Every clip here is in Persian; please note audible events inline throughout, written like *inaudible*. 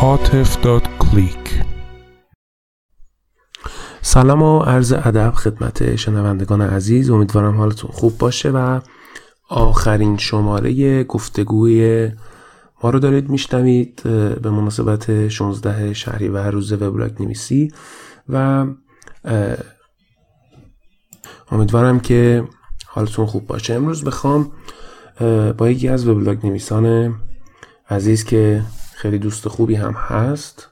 هاتف.click سلام و عرض ادب خدمت شنوندگان عزیز. امیدوارم حالتون خوب باشه و آخرین شماره گفتگوی ما رو دارید میشنوید به مناسبت 16 شهریور روز وبلاگ نویسی و امیدوارم که حالتون خوب باشه. امروز بخوام با یکی از وبلاگ نویسان عزیز که خیلی دوست خوبی هم هست.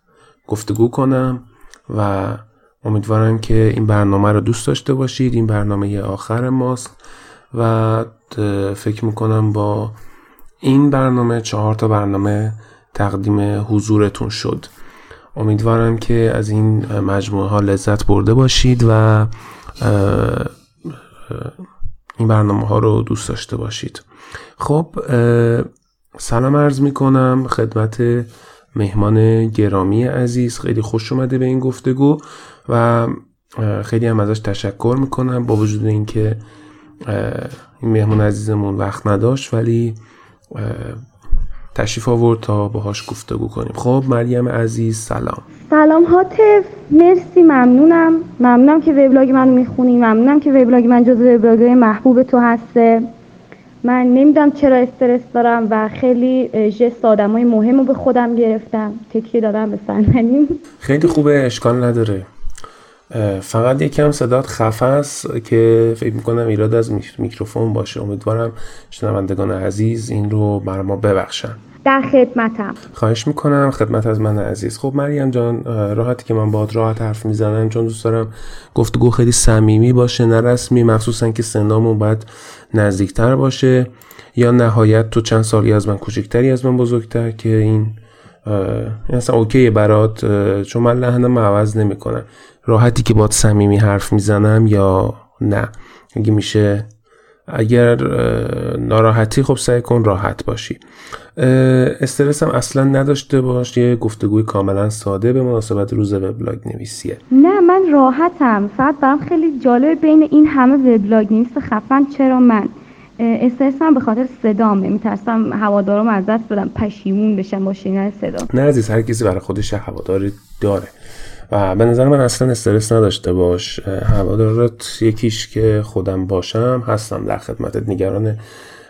گفتگو کنم و امیدوارم که این برنامه رو دوست داشته باشید. این برنامه آخر ماست و فکر می‌کنم با این برنامه چهار تا برنامه تقدیم حضورتون شد. امیدوارم که از این مجموعه ها لذت برده باشید و این برنامه ها رو دوست داشته باشید. خب سلام عرض می کنم خدمت مهمان گرامی عزیز. خیلی خوش اومده به این گفتگو و خیلی هم ازش تشکر می‌کنم با وجود اینکه این مهمان عزیزمون وقت نداشت ولی تشریف آورد تا باهاش گفتگو کنیم. خب مریم عزیز سلام. سلام هاتف مرسی ممنونم. ممنونم که وبلاگ من می‌خونی. ممنونم که وبلاگ من جز وبلاگ محبوب تو هسته. من نمی‌دونم چرا استرس دارم و خیلی جست های مهم رو به خودم گرفتم. تکیه دادم به صندلیم خیلی خوبه اشکال نداره. فقط یکم صدات خفه است که فکر می‌کنم ایراد از میکروفون باشه. امیدوارم شنوندگان عزیز این رو بر ما ببخشن. در خدمتم. خواهش می‌کنم خدمت از من عزیز. خب مریم جان راحتی که من باد راحت حرف می‌زنم. چون دوست دارم گفتگو خیلی صمیمی باشه نه رسمی مخصوصا که سنامون باید نزدیکتر باشه. یا نهایت تو چند سالی از من کوچکتری از من بزرگتر که این اصلا اوکی برات چون من لحنم عوض نمی‌کنم. راحتی که باد صمیمی حرف می‌زنم یا نه. اگه میشه اگر ناراحتی خب سعی کن راحت باشی. استرس هم اصلا نداشته باش یه گفتگوی کاملا ساده به مناسبت روز وبلاگ نویسیه نه من راحتم. فقط برام خیلی جالب بین این همه وبلاگ نویس خفن. چرا من؟ استرسم به خاطر صدامه. میترسم هوادارم از دست بدم پشیمون بشم با شنیدن صدا. نه عزیز هر کسی برای خودش هواداری داره. و به نظر من اصلا استرس نداشته باش. هوادارت یکیش که خودم باشم هستم در خدمتت. نگران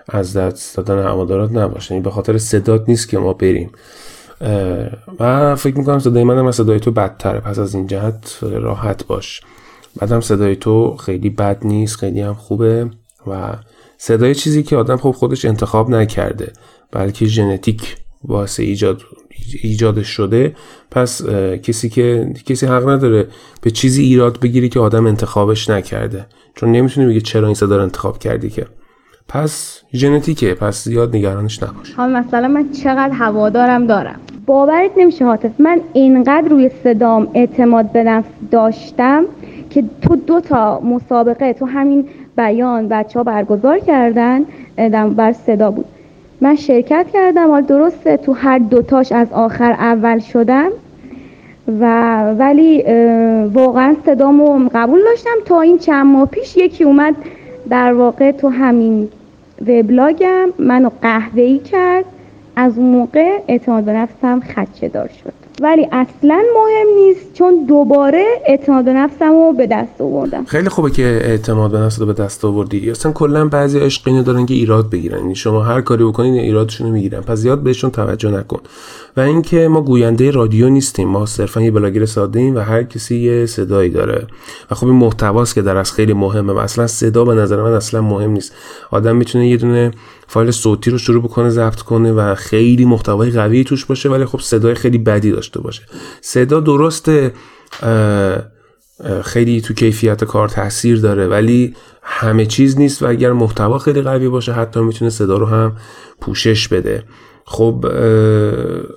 از دست دادن هوادارات نباشه یعنی به خاطر صدات نیست که ما بریم. و فکر می‌کنم صدای منم از صدای تو بدتره. پس از این جهت راحت باش. بعدم صدای تو خیلی بد نیست خیلی هم خوبه. و صدای چیزی که آدم خب خودش انتخاب نکرده بلکه ژنتیک واسه ایجاد ایجادش شده پس کسی که کسی حق نداره به چیزی ایراد بگیری که آدم انتخابش نکرده چون نمی‌تونی بگی چرا این صدا رو انتخاب کردی که. پس ژنتیکه پس زیاد نگرانش نباش. حالا مثلا من چقدر هوادارم دارم. باورت نمیشه حاطف من اینقدر روی صدام اعتماد به نفس داشتم که تو دو تا مسابقه تو همین بیان بچه ها برگزار کردن بر صدا بود. من شرکت کردم. حال درسته تو هر دوتاش از آخر اول شدم. و ولی واقعا صدامو قبول داشتم. تا این چند ماه پیش یکی اومد در واقع تو همین وبلاگم منو قهوه‌ای کرد. از اون موقع اعتماد به نفسم خدشه دار شد. ولی اصلا مهم نیست چون دوباره اعتماد به نفسم رو به دست آوردم. خیلی خوبه که اعتماد به نفس رو به دست آوردی. اصلا کلا بعضی عشق دارن که ایراد بگیرن. یعنی شما هر کاری بکنید ایرادشون رو می‌گیرن. پس زیاد بهشون توجه نکن. و اینکه ما گوینده رادیو نیستیم. ما صرفا یه بلاگر ساده ایم و هر کسی یه صدایی داره. و خب این محتواست که در از خیلی مهمه. و اصلا صدا به نظر من اصلا مهم نیست. آدم می‌تونه یه دونه فایل صوتی رو شروع بکنه ضبط کنه و خیلی محتوای قوی توش باشه ولی خب صدای خیلی بدی داشته باشه. صدا درسته خیلی تو کیفیت کار تاثیر داره ولی همه چیز نیست و اگر محتوا خیلی قوی باشه حتی می‌تونه صدا رو هم پوشش بده. خب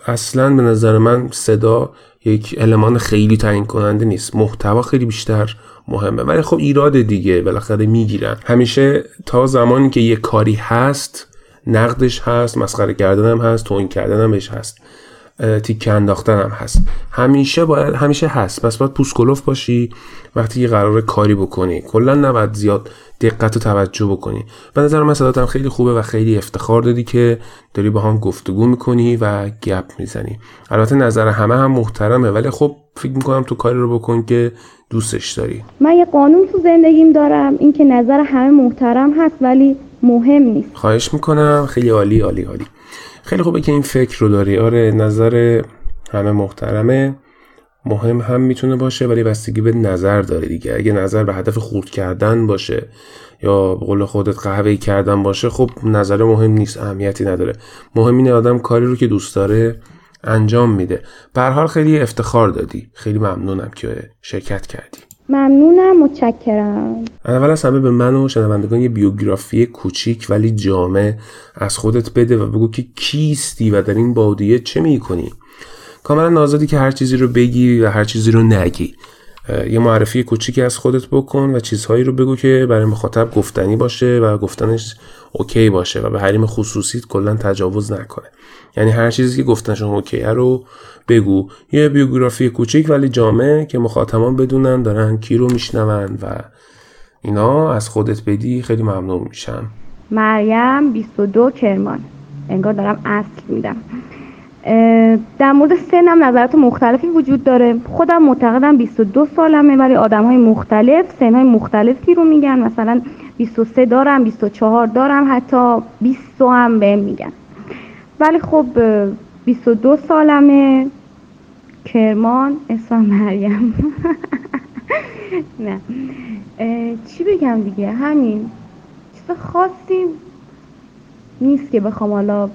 اصلا به نظر من صدا یک المان خیلی تعیین کننده نیست. محتوا خیلی بیشتر مهمه. ولی خب ایراد دیگه بالاخره می‌گیرن. همیشه تا زمانی که یه کاری هست نقدش هست مسخره کردن هم هست توین کردن هم بهش هست تیکه انداختن هم هست. همیشه باید همیشه هست. پس باید پوسکلوف باشی وقتی یه قرار کاری بکنی. کلا نباید زیاد دقت و توجه بکنی. به نظر من صداتم خیلی خوبه و خیلی افتخار دادی که داری با هم گفتگو می‌کنی و گپ می‌زنی. البته نظر همه هم محترمه ولی خب فکر می‌کنم تو کاری رو بکن که دوستش داری؟ من یه قانون تو زندگیم دارم اینکه نظر همه محترم هست ولی مهم نیست. خواهش می‌کنم. خیلی عالی عالی عالی. خیلی خوبه که این فکر رو داری. آره نظر همه محترمه. مهم هم می‌تونه باشه ولی بستگی به نظر داره دیگه. اگه نظر به هدف خورد کردن باشه یا به قول خودت قهوه کردن باشه خب نظر مهم نیست اهمیتی نداره. مهم اینه آدم کاری رو که دوست داره انجام میده. به حال خیلی افتخار دادی. خیلی ممنونم که شرکت کردی. ممنونم متشکرم. اول از همه به من و شنوندگان یه بیوگرافی کوچیک ولی جامع از خودت بده و بگو که کیستی و در این بادیه چه می‌کنی. کاملا نازدی که هر چیزی رو بگی و هر چیزی رو نگی. یه معرفی کوچیکی از خودت بکن و چیزهایی رو بگو که برای مخاطب گفتنی باشه و گفتنش اوکی باشه و به حریم خصوصیت کلا تجاوز نکنه. یعنی هر چیزی که گفتنشون اوکیه رو بگو. یه بیوگرافی کوچیک ولی جامع که مخاطبان بدونن دارن کی رو میشنون و اینا از خودت بدی خیلی ممنون میشم. مریم 22 کرمان. انگار دارم اصل میدم. در مورد سنم نظرات مختلفی وجود داره. خودم معتقدم 22 سالمه ولی آدم های مختلف سن های مختلفی رو میگن. مثلا 23 دارم 24 دارم حتی 20 هم بهم میگن. ولی خب 22 سالمه. کرمان اسم مریم. *laughs* نه. چی بگم دیگه؟ همین. چیز خاصی نیست که بخوام حالا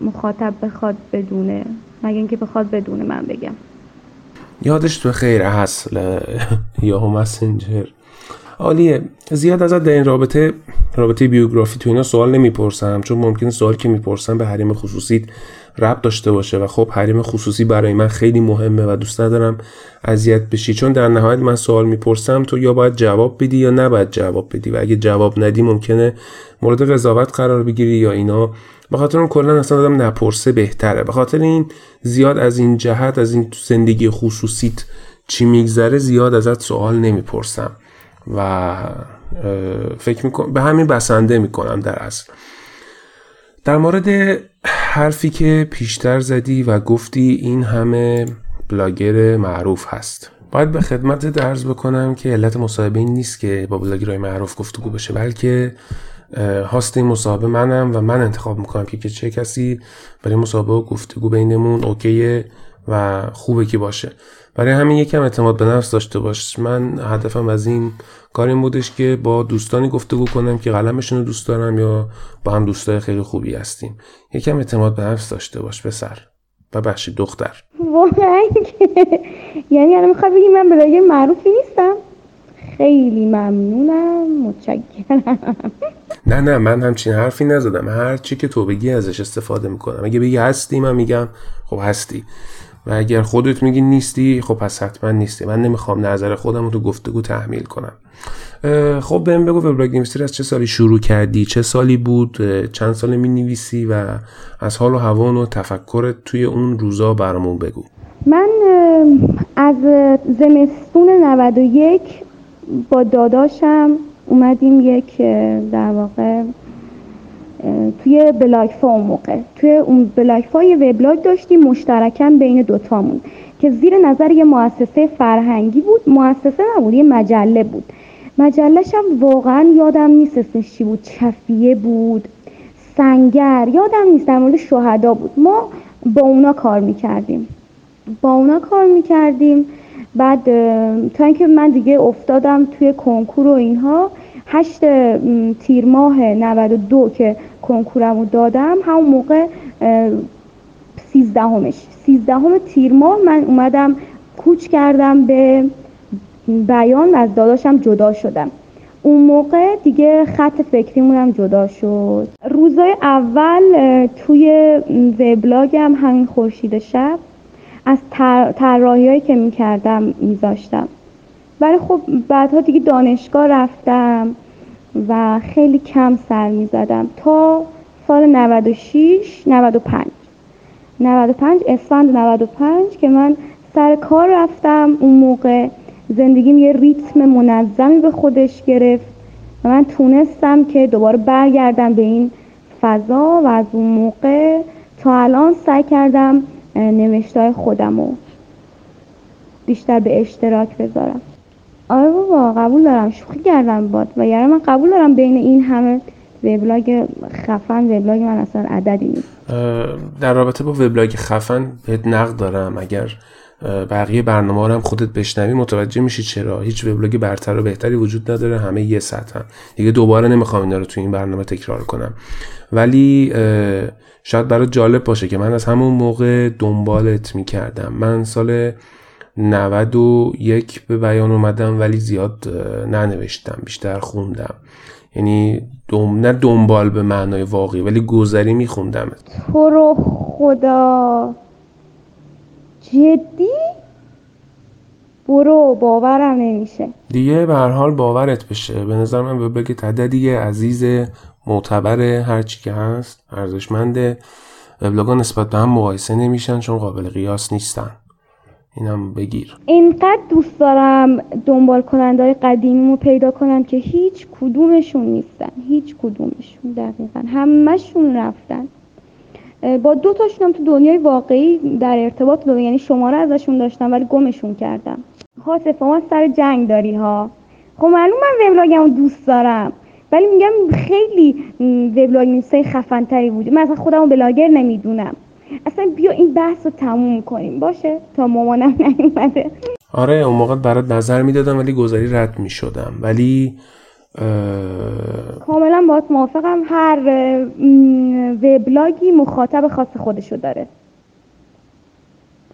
مخاطب بخواد بدونه مگه اینکه بخواد بدونه من بگم. یادش تو خیر اصل یا مسنجر. عالیه. زیاد ازت در این رابطه رابطه بیوگرافی تو اینا سوال نمی‌پرسم چون ممکنه سوال که می‌پرسم به حریم خصوصی رب داشته باشه و خب حریم خصوصی برای من خیلی مهمه و دوست ندارم اذیت بشی. چون در نهایت من سوال می‌پرسم تو یا باید جواب بدی یا نباید جواب بدی؟ و اگه جواب ندی ممکنه مورد قضاوت قرار بگیری یا اینا. به خاطر اون کلا اصلا آدم نپرسه بهتره. به خاطر این زیاد از این جهت از این زندگی خصوصیت چی میگذره زیاد ازت سوال نمی‌پرسم. و فکر می‌کنم به همین بسنده می‌کنم در اصل. در مورد حرفی که پیشتر زدی و گفتی این همه بلاگر معروف هست. باید به خدمت درز بکنم که علت مصاحبه این نیست که با بلاگرهای معروف گفتگو بشه بلکه هاست این مصاحبه منم و من انتخاب می‌کنم که چه کسی برای مصاحبه و گفتگو بینمون اوکیه و خوبه که باشه. برای همین یکم اعتماد به نفس داشته باش. من هدفم از این کار این بودش که با دوستانی گفتگو کنم که قلمشون رو دوست دارم یا با هم دوستای خیلی خوبی هستیم. یکم اعتماد به نفس داشته باش پسر و بخشی دختر. واقعا یعنی الان می‌خوای بگی من بلاگر معروفی نیستم؟ خیلی ممنونم متشکرم. نه نه من همچین حرفی نزدم. هر چی که تو بگی ازش استفاده می‌کنم. اگه بگی هستی من میگم خب هستی. و اگر خودت میگی نیستی خب پس حتما نیستی. من نمی‌خوام نظر خودم رو تو گفتگو تحمیل کنم. خب بهم بگو وبلاگ نویسی از چه سالی شروع کردی؟ چه سالی بود؟ چند سال می نویسی و از حال و هوان و تفکرت توی اون روزا برامون بگو. من از زمستون 91 با داداشم اومدیم یک در واقع توی بلاک اون موقع. توی اون بلاک یه وبلاگ داشتیم مشترکن بین دوتامون که زیر نظر یه مؤسسه فرهنگی بود. مؤسسه نبود یه مجله بود. مجلش هم واقعا یادم نیست اسمش چی بود. چفیه بود سنگر یادم نیست در مورد شهدا بود. ما با اونا کار می‌کردیم. با اونا کار می‌کردیم. بعد تا اینکه من دیگه افتادم توی کنکور و اینها هشت تیر ماه 92 که کنکورم رو دادم همون موقع سیزدهمش. سیزدهم تیر ماه من اومدم کوچ کردم به بیان و از داداشم جدا شدم. اون موقع دیگه خط فکریمونم جدا شد. روزای اول توی وبلاگم همین خورشید شب از طراحیهایی که می‌کردم میذاشتم. ولی خب بعدها دیگه دانشگاه رفتم و خیلی کم سر می‌زدم تا سال 96 95 95 اسفند 95 که من سر کار رفتم. اون موقع زندگیم یه ریتم منظمی به خودش گرفت و من تونستم که دوباره برگردم به این فضا و از اون موقع تا الان سعی کردم نوشتای خودم رو بیشتر به اشتراک بذارم. آره بابا قبول دارم. شوخی کردم باد. و یعنی من قبول دارم بین این همه وبلاگ خفن وبلاگ من اصلا عددی نیست. در رابطه با وبلاگ خفن بهت نقد دارم. اگر بقیه برنامه هم خودت بشنوی متوجه میشی چرا. هیچ وبلاگ برتر و بهتری وجود نداره. همه یه سطح دیگه دوباره نمی‌خوام اینا رو تو این برنامه تکرار کنم. ولی شاید برای جالب باشه که من از همون موقع دنبالت می‌کردم. من سال 91 به بیان اومدم ولی زیاد ننوشتم بیشتر خوندم. یعنی دم... نه دنبال به معنای واقعی ولی گذری میخوندم تو رو خدا. جدی؟ برو باورم نمیشه. دیگه به هر حال باورت بشه. به نظر من وبلاگ تعدادی عزیز معتبر هرچی که هست ارزشمنده. وبلاگا نسبت به هم مقایسه نمیشن چون قابل قیاس نیستن. اینم بگیر. اینقدر دوست دارم دنبال کننده های قدیمیمو پیدا کنم که هیچ کدومشون نیستن. هیچ کدومشون دقیقا. همهشون رفتن. با دو تاشونم تو دنیای واقعی در ارتباط بودم. یعنی شماره ازشون داشتم ولی گمشون کردم. حاطفه ما سر جنگ داری ها. خب معلوم من وبلاگمو دوست دارم. ولی میگم خیلی وبلاگ خفن تری بود من اصلا خودمو بلاگر نمی‌دونم. اصلا بیا این بحث رو تموم کنیم. باشه؟ تا مامانم نیومده. آره اون موقع برات نظر می‌دادم ولی گذاری رد می‌شدم. ولی کاملا باید موافقم. هر وبلاگی مخاطب خاص خودشو داره.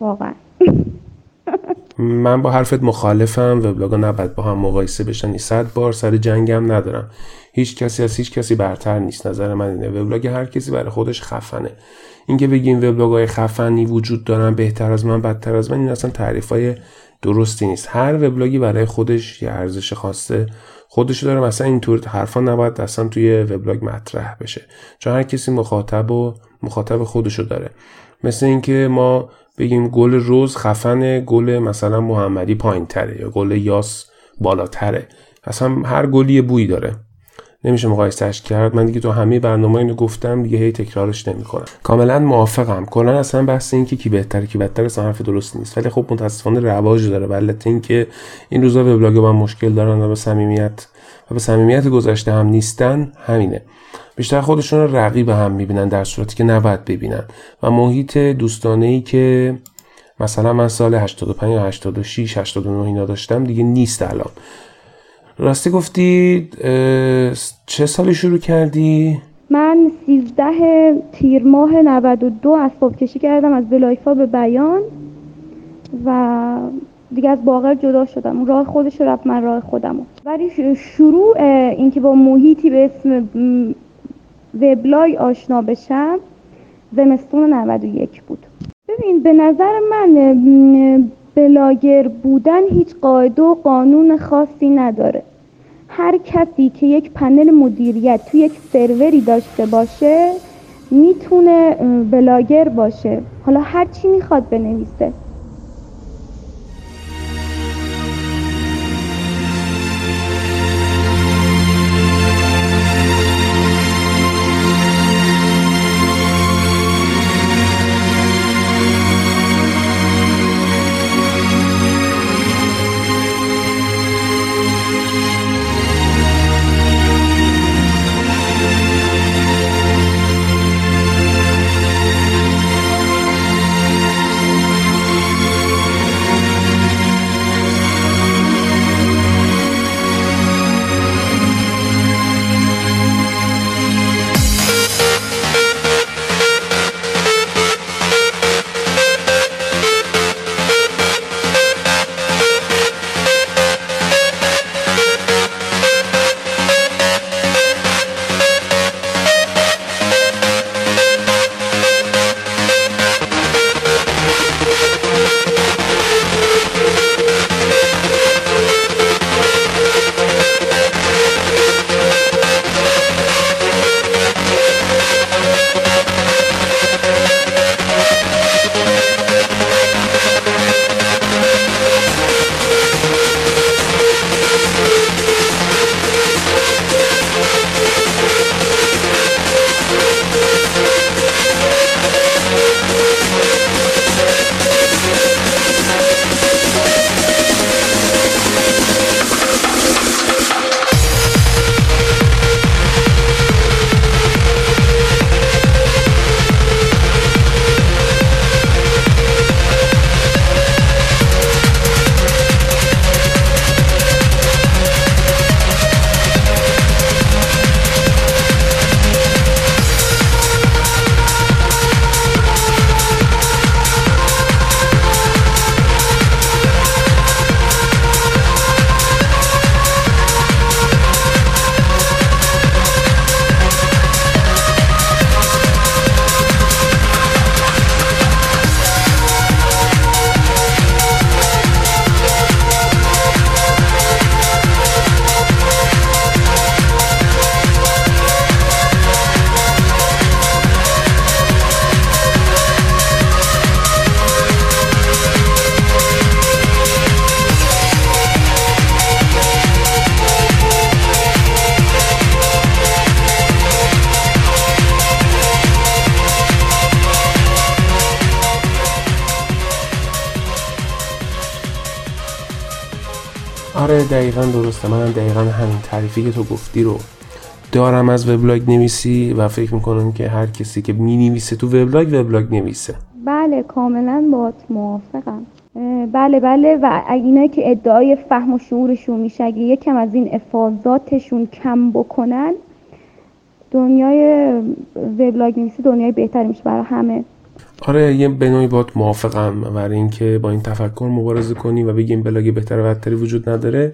واقعا. *laughs* من با حرفت مخالفم. وبلاگا نباید با هم مقایسه بشن. صد بار سر جنگم ندارم. هیچ کسی از هیچ کسی برتر نیست. نظر من اینه. وبلاگ هر کسی برای خودش خفنه. اینکه بگیم وبلاگ‌های خفنی وجود دارن بهتر از من بدتر از من این اصلا تعریفای درستی نیست. هر وبلاگی برای خودش یه ارزش خاصه. خودشو داره مثلا اینطور حرفا نباید اصلا توی وبلاگ مطرح بشه. چون هر کسی مخاطب و مخاطب خودشو داره. مثل اینکه ما بگیم گل روز خفن گل مثلا محمدی پایین تره یا گل یاس بالاتره. اصلا هر گلی بویی داره. نمیشه مقایسهش کرد. من دیگه تو همه برنامه اینو گفتم دیگه هی تکرارش نمی‌کنم. کاملا موافقم. کلا اصلا بحث این که کی بهتره کی بدتر اصلا حرف درست نیست. ولی خب متاسفانه رواج داره. البته اینکه این روزا وبلاگ با مشکل دارن و به صمیمیت و به صمیمیت گذشته هم نیستن همینه. بیشتر خودشون رو رقیب هم می‌بینن در صورتی که نباید ببینن. و محیط دوستانه ای که مثلا من سال 85 یا 86 89 اینا داشتم دیگه نیست الان. راستی گفتی چه سالی شروع کردی؟ من 13 تیر ماه 92 اسباب کشی کردم از بلایفا به بیان و دیگه از باقر جدا شدم. راه خودش رفت من راه خودمو ولی شروع اینکه با محیطی به اسم وبلاگ آشنا بشم زمستون 91 بود. ببین به نظر من بلاگر بودن هیچ قاعده و قانون خاصی نداره. هر کسی که یک پنل مدیریت توی یک سروری داشته باشه می‌تونه بلاگر باشه. حالا هر چی می‌خواد بنویسه. دقیقا درسته. منم دقیقا همین تعریفی که تو گفتی رو دارم از وبلاگ نویسی و فکر می‌کنم که هر کسی که می نویسه تو وبلاگ وبلاگ نویسه. بله کاملا با موافقم. بله بله. و اینایی که ادعای فهم و شعورشون میشه اگه یکم از این افاظاتشون کم بکنن دنیای وبلاگ نویسی دنیای بهتری میشه برای همه. آره یه به نوعی باید موافقم برای اینکه با این تفکر مبارزه کنی و بگیم بلاگ بهتر و بدتری وجود نداره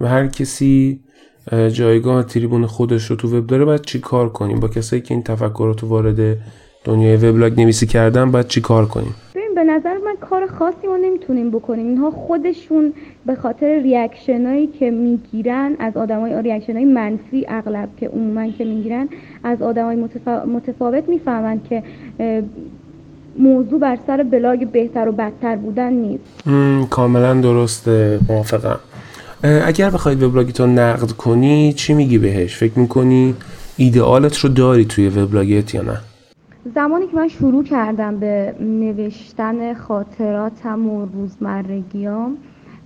و هر کسی جایگاه تریبون خودش رو تو وب داره باید چی کار کنیم؟ با کسایی که این تفکرات وارد دنیای وبلاگ نویسی کردن باید چی کار کنیم؟ ببین به نظر من کار خاصی ما نمی‌تونیم بکنیم. اینها خودشون به خاطر ریاکشنایی که می‌گیرن از آدمای ریاکشنای منفی اغلب که عموما که می‌گیرن از آدمای متفاوت می‌فهمن که موضوع بر سر بلاگ بهتر و بدتر بودن نیست. کاملا درسته موافقم. اگر بخواید وبلاگت رو نقد کنی چی میگی بهش؟ فکر می‌کنی ایدئالت رو داری توی وبلاگت یا نه؟ زمانی که من شروع کردم به نوشتن خاطراتم و روزمرگیام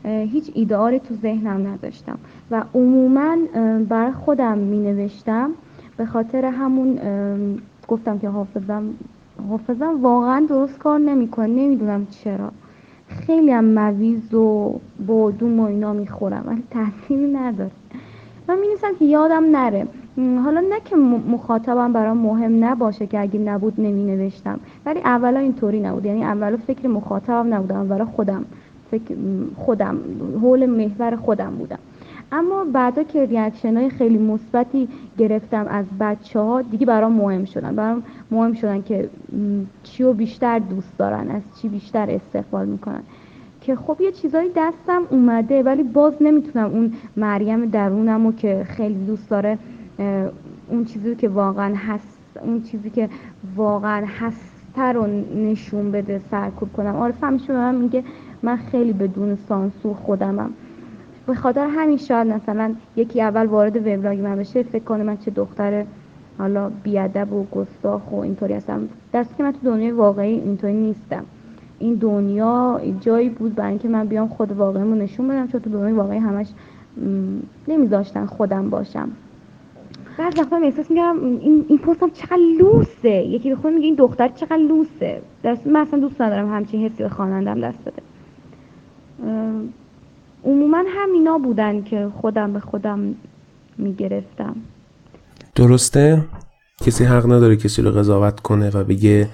هیچ ایدئالی تو ذهنم نداشتم. و عموما بر خودم می نوشتم به خاطر همون گفتم که حافظم حافظم واقعا درست کار نمی‌کنه. نمی‌دونم چرا. خیلی هم مویز و بادوم و اینا می‌خورم. ولی تاثیری نداره. من می‌نویسم که یادم نره. حالا نه که مخاطبم برام مهم نباشه که اگه نبود نمی نوشتم ولی اولا اینطوری نبود. یعنی اولا فکر مخاطبم نبودم. اولا خودم. فکر خودم. حول محور خودم بودم. اما بعدا که ریاکشن های خیلی مثبتی گرفتم از بچه ها دیگه برام مهم شدن. برام مهم شدن که چی رو بیشتر دوست دارن از چی بیشتر استقبال می‌کنن. که خب یه چیزایی دستم اومده ولی باز نمی‌تونم اون مریم درونم رو که خیلی دوست داره اون چیزی که واقعا هست اون چیزی که واقعا هسته رو نشون بده سرکوب کنم. آره فهمیش میگه من خیلی بدون سانسور خودمم. به خاطر همین شاید مثلا یکی اول وارد وبلاگ من بشه فکر کنه من چه دختر حالا بیادب و گستاخ و اینطوری هستم. دست که من تو دنیای واقعی اینطوری نیستم. این دنیا جایی بود برای اینکه من بیام خود واقعیمو نشون بدم چون تو دنیای واقعی همش نمیذاشتن خودم باشم. بعد وقتا احساس می‌کردم این, این پستم چقدر لوسه. یکی به میگه این دختر چقدر لوسه. دست من اصلا دوست ندارم همچین حسی به خوانندم دست بده. عموما همینا بودن که خودم به خودم می‌گرفتم. درسته؟ کسی حق نداره کسی رو قضاوت کنه و بگه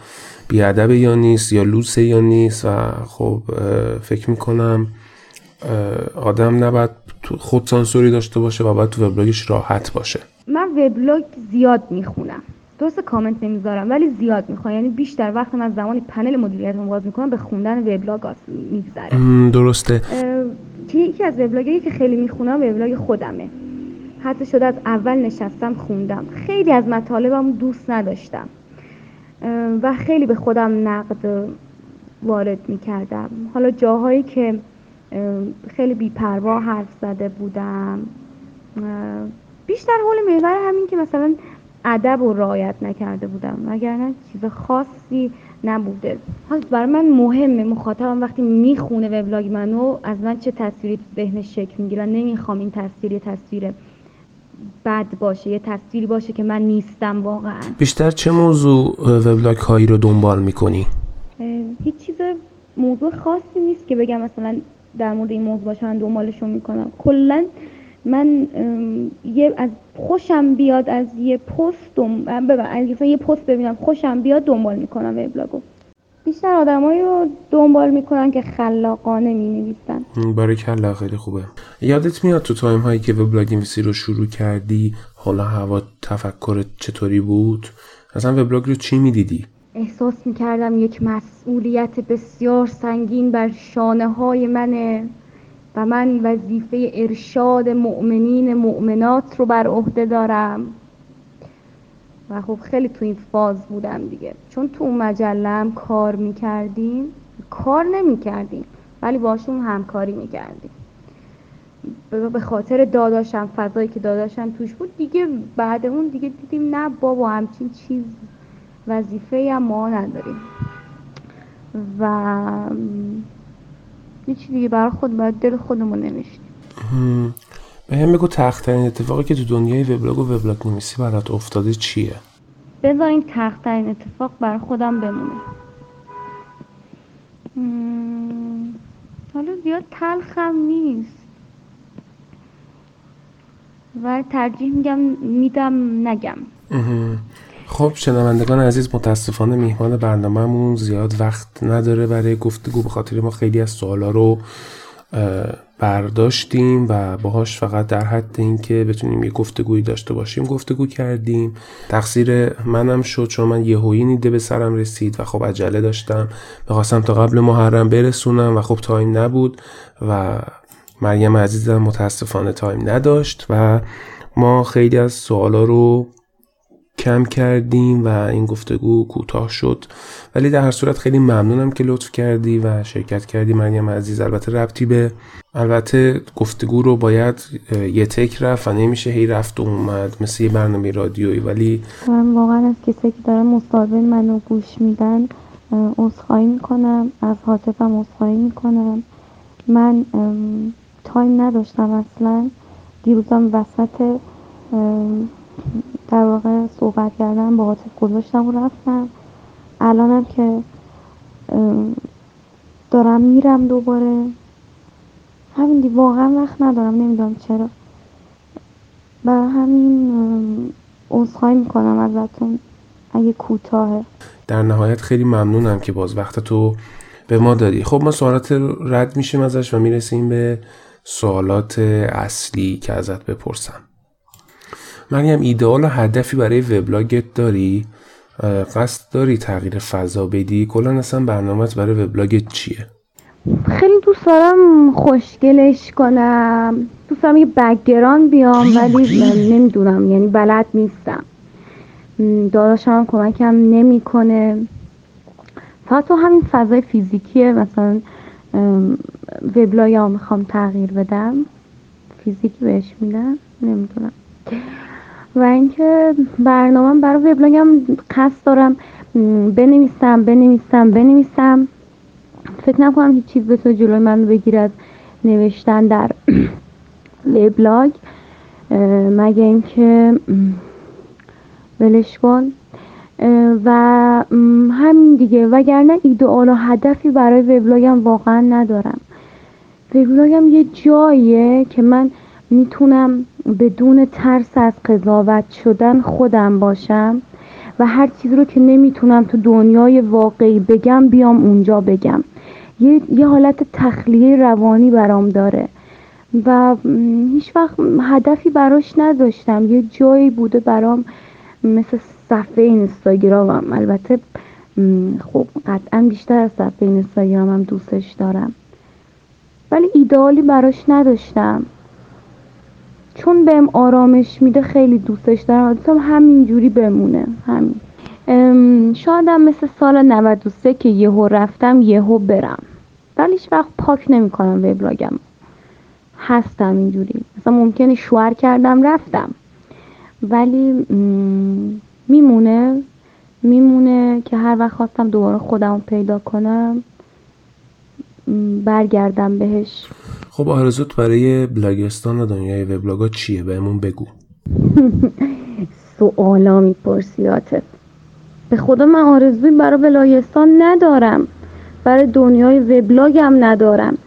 بیادب یا نیست یا لوسه یا نیست و خب فکر می‌کنم آدم نباید خود سانسوری داشته باشه و باید تو وبلاگش راحت باشه. من وبلاگ زیاد می‌خونم. درست کامنت نمی‌ذارم ولی زیاد می‌خوام یعنی بیشتر وقت من زمانی پنل مدیریت باز می‌کنم به خوندن وبلاگ میگذره درسته. یکی از وبلاگایی که خیلی می‌خونم وبلاگ خودمه. حتی شده از اول نشستم خوندم. خیلی از مطالبم دوست نداشتم. و خیلی به خودم نقد وارد می‌کردم. حالا جاهایی که خیلی بیپروا حرف زده بودم. بیشتر حول محور همین که مثلا ادب و رعایت نکرده بودم. وگرنه چیز خاصی نبوده. برای من مهمه. مخاطبم وقتی می‌خونه وبلاگ منو از من چه تصویری تو ذهنش شکل می‌گیره؟ نمی‌خوام این تصویر یه تصویر بد باشه یه تصویری باشه که من نیستم واقعا. بیشتر چه موضوع وبلاگ هایی رو دنبال می‌کنی؟ هیچ چیز موضوع خاصی نیست که بگم مثلا در مورد این موضوع باشه من دنبالشون می‌کنم. کلا من یه از خوشم بیاد از یه پست از یه پست ببینم خوشم بیاد دنبال می‌کنم وبلاگو بیشتر آدمایی رو دنبال می‌کنن که خلاقانه می نویسن برای کلا خیلی خوبه. یادت میاد تو تایم هایی که وبلاگ نویسی رو شروع کردی حالا هوا تفکر چطوری بود؟ اصلا وبلاگ رو چی می‌دیدی؟ احساس می‌کردم یک مسئولیت بسیار سنگین بر شانه های منه و من وظیفه ارشاد مؤمنین مؤمنات رو بر عهده دارم. و خب خیلی تو این فاز بودم دیگه. چون تو اون مجله کار می‌کردیم کار نمی‌کردیم ولی باشون همکاری می‌کردیم. به خاطر داداشم فضایی که داداشم توش بود دیگه بعد اون دیگه دیدیم نه بابا همچین چیز وظیفه هم ما نداریم. و یه چی دیگه برای خود باید دل خودمون نمیشتیم به هم بگو تخترین اتفاقی که تو دنیای وبلاگ و وبلاگ نویسی برات افتاده چیه؟ بذار این تخترین اتفاق بر خودم بمونه. حالا زیاد تلخم نیست. و ترجیح میگم میدم نگم. خب شنوندگان عزیز متاسفانه میهمان برنامهمون زیاد وقت نداره برای گفتگو به خاطر ما خیلی از سوالا رو برداشتیم و باهاش فقط در حد اینکه بتونیم یه گفتگویی داشته باشیم. گفتگو کردیم. تقصیر منم شد چون من یهویی این ایده به سرم رسید و خب عجله داشتم. بخواستم تا قبل محرم برسونم و خب time نبود و مریم عزیزم متاسفانه time نداشت و ما خیلی از سوالا رو کم کردیم و این گفتگو کوتاه شد. ولی در هر صورت خیلی ممنونم که لطف کردی و شرکت کردی. مریم عزیز البته ربطی به البته گفتگو رو باید یه تک رفت و نمیشه هی رفت و اومد. مثل یه برنامه رادیویی. ولی من واقعا از کسی که دارن مصاحبه منو گوش میدن عذرخواهی می‌کنم. از حاطفم عذرخواهی می‌کنم. من تایم نداشتم اصلا. دیروزم وسط در واقع صحبت کردم با حاطف گذاشتم و رفتم. الانم که دارم میرم دوباره. همین دی واقعا وقت ندارم نمی‌دونم چرا. برای همین عذرخواهی می‌کنم ازتون اگه کوتاهه. در نهایت خیلی ممنونم که باز وقت تو به ما دادی. خب ما سوالات رد میشیم ازش و می‌رسیم به سوالات اصلی که ازت بپرسم. مریم ایدئال و هدفی برای وبلاگت داری؟ قصد داری تغییر فضا بدی؟ کلا اصلا برنامهت برای وبلاگت چیه؟ خیلی دوست دارم خوشگلش کنم. دوست دارم یه بکگران بیام ولی نمی‌دونم یعنی بلد نیستم. داداشم کمکم نمی‌کنه. فقط تو همین فضای فیزیکیه مثلا وبلاگ می‌خوام تغییر بدم. فیزیکی بهش میدم؟ نمی‌دونم. و اینکه برنامه برای وبلاگم قصد دارم بنویسم بنویسم بنویسم. فکر نکنم هیچ چیز تو جلوی من بگیرد نوشتن در *clears throat* وبلاگ. مگه اینکه ولش کن. و همین دیگه. وگرنه ایدئال و هدفی برای وبلاگم واقعا ندارم. وبلاگم یه جاییه که من می‌تونم بدون ترس از قضاوت شدن خودم باشم و هر چیز رو که نمی‌تونم تو دنیای واقعی بگم بیام اونجا بگم. یه, یه حالت تخلیه روانی برام داره و هیچ وقت هدفی براش نداشتم. یه جایی بوده برام مثل صفحه اینستاگرامم. البته خب قطعا بیشتر از صفحه اینستاگرامم دوستش دارم. ولی ایدئالی براش نداشتم. چون بهم آرامش میده خیلی دوستش دارم. دوستم همینجوری بمونه. همین. شایدم مثل سال 93 که یهو رفتم یهو برم. ولی هیچ وقت پاک نمی‌کنم وبلاگم هستم اینجوری. مثلا ممکنه شوهر کردم رفتم. ولی میمونه. میمونه که هر وقت خواستم دوباره خودم پیدا کنم. برگردم بهش. خب آرزوت برای بلاگستان و دنیای وبلاگا چیه؟ بهمون بگو. *laughs* سوالا میپرسیاتت به خدا من آرزوی برای بلاگستان ندارم. برای دنیای وبلاگم ندارم.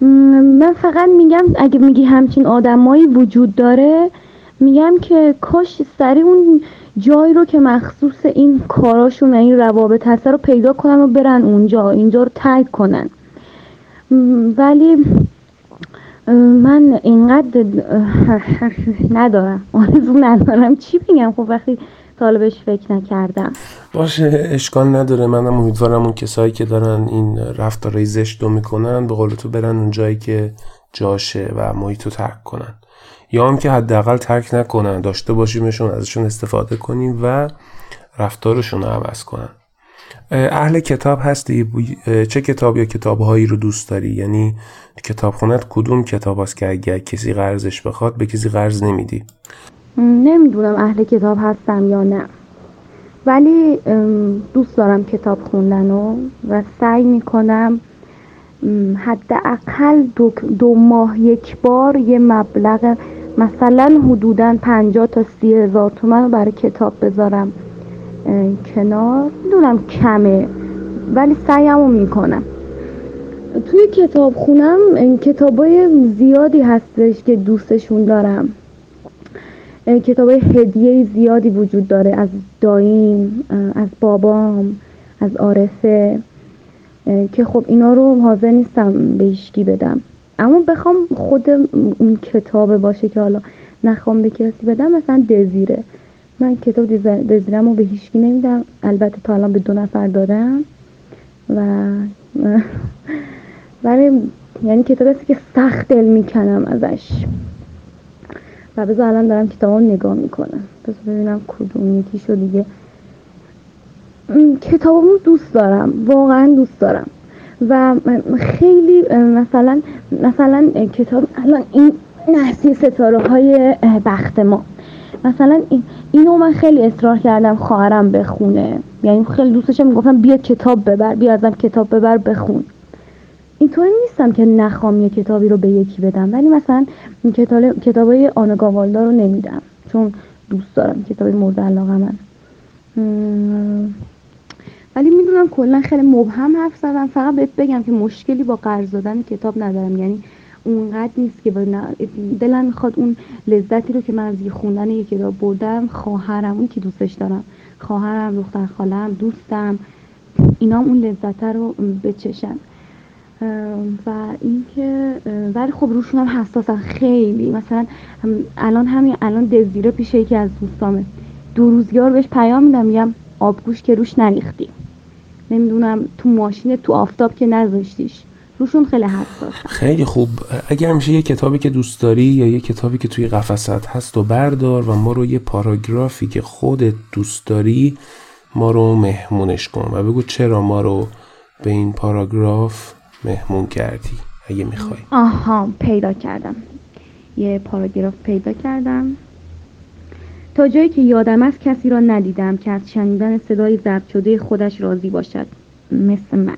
من فقط میگم اگه میگی همچین آدمایی وجود داره میگم که کاش سری اون جایی رو که مخصوص این کاراشون این روابط هسته رو پیدا کنن و برن اونجا اینجا رو ترک کنن. ولی من اینقدر *laughs* ندارم. آرزو ندارم. چی بگم؟ خب وقتی طالبش فکر نکردم. باشه اشکال نداره. منم امیدوارم اون کسایی که دارن این رفتارهای زشت رو می‌کنن به قول تو برن اون جایی که جاشه و محیط رو ترک کنن. یا هم که حداقل ترک نکنن داشته باشیمشون ازشون استفاده کنیم و رفتارشون رو عوض کنن. اهل کتاب هستی؟ چه کتاب یا کتابهایی رو دوست داری؟ یعنی کتابخونت کدوم کتاب هست که اگر کسی قرضش بخواد به کسی قرض نمیدی؟ نمی‌دونم اهل کتاب هستم یا نه. ولی دوست دارم کتاب خوندن و, و سعی می‌کنم حداقل دو, دو ماه یک بار یه مبلغ مثلا حدودا 50 تا سی هزار تومن برای کتاب بذارم. کنار. می‌دونم کمه ولی سعیمو می‌کنم. توی کتاب خونم کتابای زیادی هستش که دوستشون دارم. کتابای هدیه زیادی وجود داره از داییم از بابام از عارفه که خب اینا رو حاضر نیستم به هیچکی بدم. اما بخوام خود اون کتاب باشه که حالا نخوام به کسی بدم مثلا دزیره. من کتاب دزیرم رو به هیچکی نمیدم. البته تا الان به دو نفر دادم. و *laughs* ولی یعنی کتاب هستی که سخت دل می‌کنم ازش. و بذار الان دارم کتاب نگاه می‌کنم. بذار ببینم کدوم یکی شد دیگه کتابمو دوست دارم. واقعا دوست دارم. و خیلی مثلا مثلا کتاب الان این نحسی ستاره های بخت ما. مثلا این اینو من خیلی اصرار کردم خواهرم بخونه. یعنی خیلی دوستشم می‌گفتم بیا کتاب ببر بیا ازم کتاب ببر بخون. اینطوری نیستم که نخوام یه کتابی رو به یکی بدم ولی مثلا کتاب کتابای آنگاوالدا رو نمیدم چون دوست دارم کتاب مورد علاقه من. ولی می‌دونم کلا خیلی مبهم حرف زدم فقط بهت بگم که مشکلی با قرض دادن کتاب ندارم. یعنی اونقدر نیست که دلم می‌خواد اون لذتی رو که من از خوندن یه کتاب بردم خواهرم اون که دوستش دارم خواهرم دختر خالم دوستم اینا اون لذت رو بچشن. و اینکه ولی خب روشون هم حساسن خیلی. مثلا الان همین الان دزیره پیش یکی از دوستامه. دو روزگار بهش پیام میدم میگم آبگوش که روش نریختی. نمی‌دونم تو ماشین تو آفتاب که نذاشتیش. روشون خیلی حساس خیلی خوب. اگر میشه یه کتابی که دوست داری یا یه کتابی که توی قفست هست و بردار و ما رو یه پاراگرافی که خودت دوست داری ما رو مهمونش کن و بگو چرا ما رو به این پاراگراف مهمون کردی اگه می‌خوای. آها پیدا کردم. یه پاراگراف پیدا کردم. تا جایی که یادم است کسی را ندیدم که از شنیدن صدای ضبط شده خودش راضی باشد. مثل من.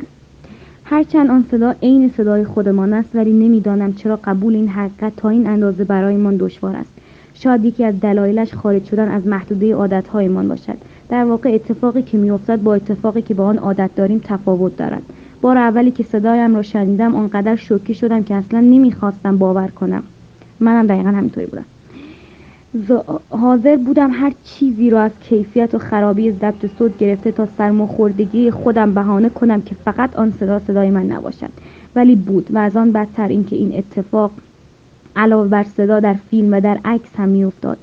هرچند آن صدا عین صدای خودمان است ولی نمی‌دانم چرا قبول این حقیقت تا این اندازه برایمان دشوار است. شاید یکی از دلایلش خارج شدن از محدوده عادتهایمان باشد. در واقع اتفاقی که میافتد با اتفاقی که با آن عادت داریم تفاوت دارد. بار اولی که صدایم را شنیدم آنقدر شوکه شدم که اصلا نمی‌خواستم باور کنم. منم دقیقا همینطوری بودم. حاضر بودم هر چیزی را از کیفیت و خرابی ضبط صوت گرفته تا سرماخوردگی خودم بهانه کنم که فقط آن صدا صدای من نباشد. ولی بود و از آن بدتر اینکه این اتفاق علاوه بر صدا در فیلم و در عکس هم میافتاد.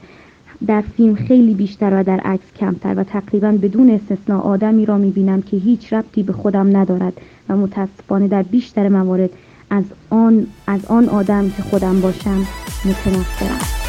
در فیلم خیلی بیشتر و در عکس کمتر و تقریبا بدون استثنا آدمی را می‌بینم که هیچ ربطی به خودم ندارد و متاسفانه در بیشتر موارد از آن از آن آدم که خودم باشم متنفرم.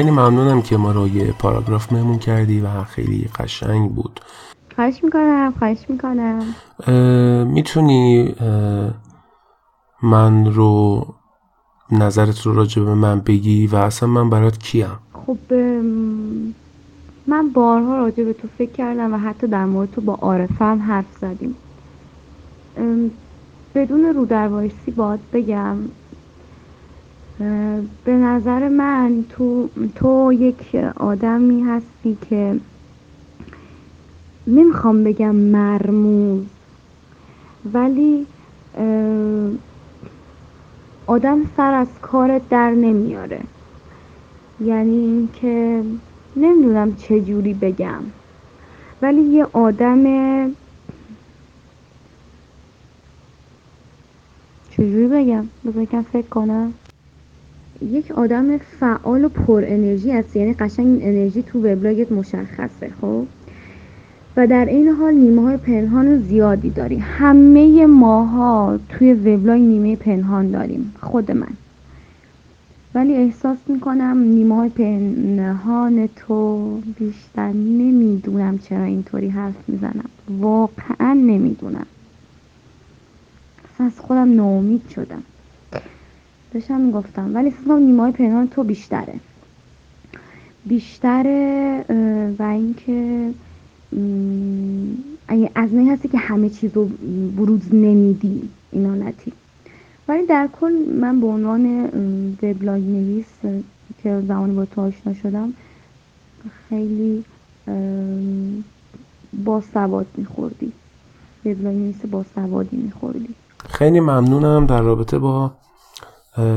خیلی ممنونم که ما رو یه پاراگراف مهمون کردی و خیلی قشنگ بود. خواهش می‌کنم خواهش می‌کنم. می‌تونی من رو نظرت رو راجع به من بگی و اصلا من برات کیم؟ خب من بارها راجع به تو فکر کردم و حتی در مورد تو با عارفم حرف زدیم. بدون رو در وایسی باید بگم به نظر من تو, تو یک آدمی هستی که نمی‌خوام بگم مرموز ولی آدم سر از کارت در نمیاره. یعنی اینکه نمی‌دونم چه جوری بگم. ولی یه آدم چجوری بگم؟ بذار فکر کنم. یک آدم فعال و پر انرژی هست یعنی قشنگ انرژی تو وبلاگت مشخصه خب؟ و در این حال نیمه های پنهان زیادی داری همه ماها توی وبلاگ نیمه پنهان داریم. خود من. ولی احساس می‌کنم نیمه های پنهان تو بیشتر نمی‌دونم چرا اینطوری حرف می‌زنم. واقعا نمی‌دونم. از خودم ناامید شدم. داشتم می‌گفتم. ولی احساس نیمه های پنهان تو بیشتره. بیشتره و اینکه از هستی که همه چیز رو بروز نمیدی. اینا نتی ولی در کل من به عنوان وبلاگ نویس که زمانی با تو آشنا شدم خیلی با سواد میخوردی. وبلاگ نویس با سوادی میخوردی. خیلی ممنونم در رابطه با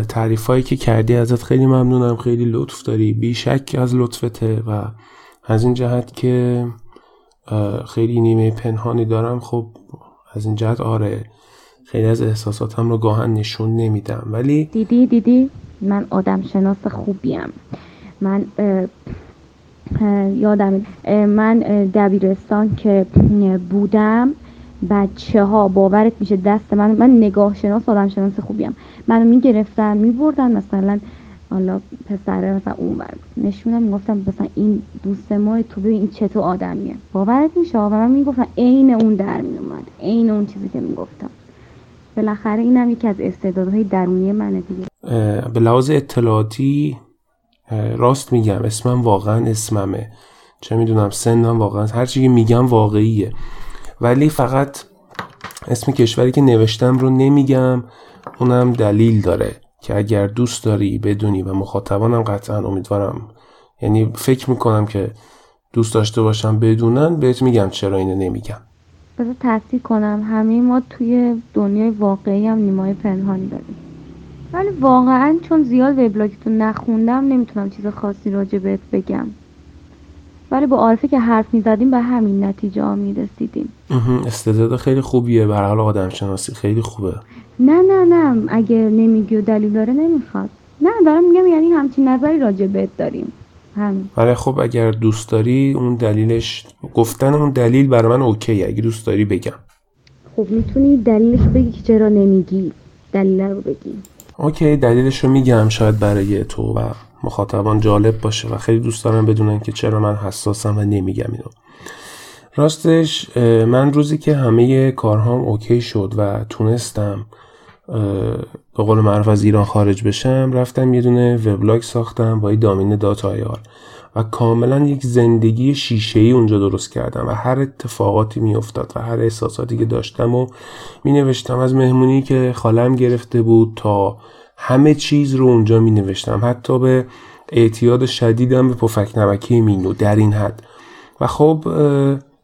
تعریف هایی که کردی ازت خیلی ممنونم خیلی لطف داری. بیشک از لطفته و از این جهت که خیلی نیمه پنهانی دارم خب از این جهت آره خیلی از احساساتم رو گاهن نشون نمیدم. ولی دیدی دیدی؟ من آدم شناس خوبیم. من یادم من دبیرستان که بودم بچه ها باورت میشه دست من من نگاه شناس آدم شناس خوبیم. منو می‌گرفتن میبردن مثلا حالا پسره مثلا اون بر نشونم می‌گفتم مثلا این دوست ما تو ببین این چطور آدمیه. باورت میشه؟ و من می‌گفتم عین اون در میومد عین اون چیزی که می‌گفتم. بالاخره اینم یکی از استعدادهای درونی منه دیگه. به لحاظ اطلاعاتی راست میگم اسمم واقعا اسممه. چه می‌دونم سنم واقعا هر چی که میگم واقعیه. ولی فقط اسم کشوری که نوشتم رو نمیگم اونم دلیل داره که اگر دوست داری بدونی و مخاطبانم قطعا امیدوارم. یعنی فکر می‌کنم که دوست داشته باشم بدونن بهت میگم چرا اینو نمیگم. بذار تصدیق کنم همه ما توی دنیای واقعی هم نیمای پنهانی داریم. ولی واقعا چون زیاد وبلاگتون نخوندم نمی‌تونم چیز خاصی راجع بهت بگم. ولی با عارفه که حرف می‌زدیم به همین نتیجه ها می‌رسیدیم. استعداد خیلی خوبیه. برای حال آدم شناسی خیلی خوبه. نه نه نه. اگه نمیگی و دلیل داره نمی‌خواد. نه دارم میگم یعنی همچین نظری راجع بهت داریم. همین. ولی خب اگر دوست داری اون دلیلش گفتن اون دلیل برای من OK اگه دوست داری بگم. خب می‌تونی دلیلش بگی که چرا نمیگی. دلیل رو بگی. OK دلیلش رو میگم شاید برای تو و مخاطبان جالب باشه و خیلی دوست دارم بدونن که چرا من حساسم و نمیگم اینو. راستش من روزی که همه کارهام OK شد و تونستم به قول معروف از ایران خارج بشم رفتم یه دونه وبلاگ ساختم با domain dot ir و کاملا یک زندگی شیشه ای اونجا درست کردم و هر اتفاقاتی میافتاد و هر احساساتی که داشتم و می نوشتم از مهمونی که خالم گرفته بود تا همه چیز رو اونجا می نوشتم حتی به اعتیاد شدیدم به پفک نمکی مینو در این حد. و خب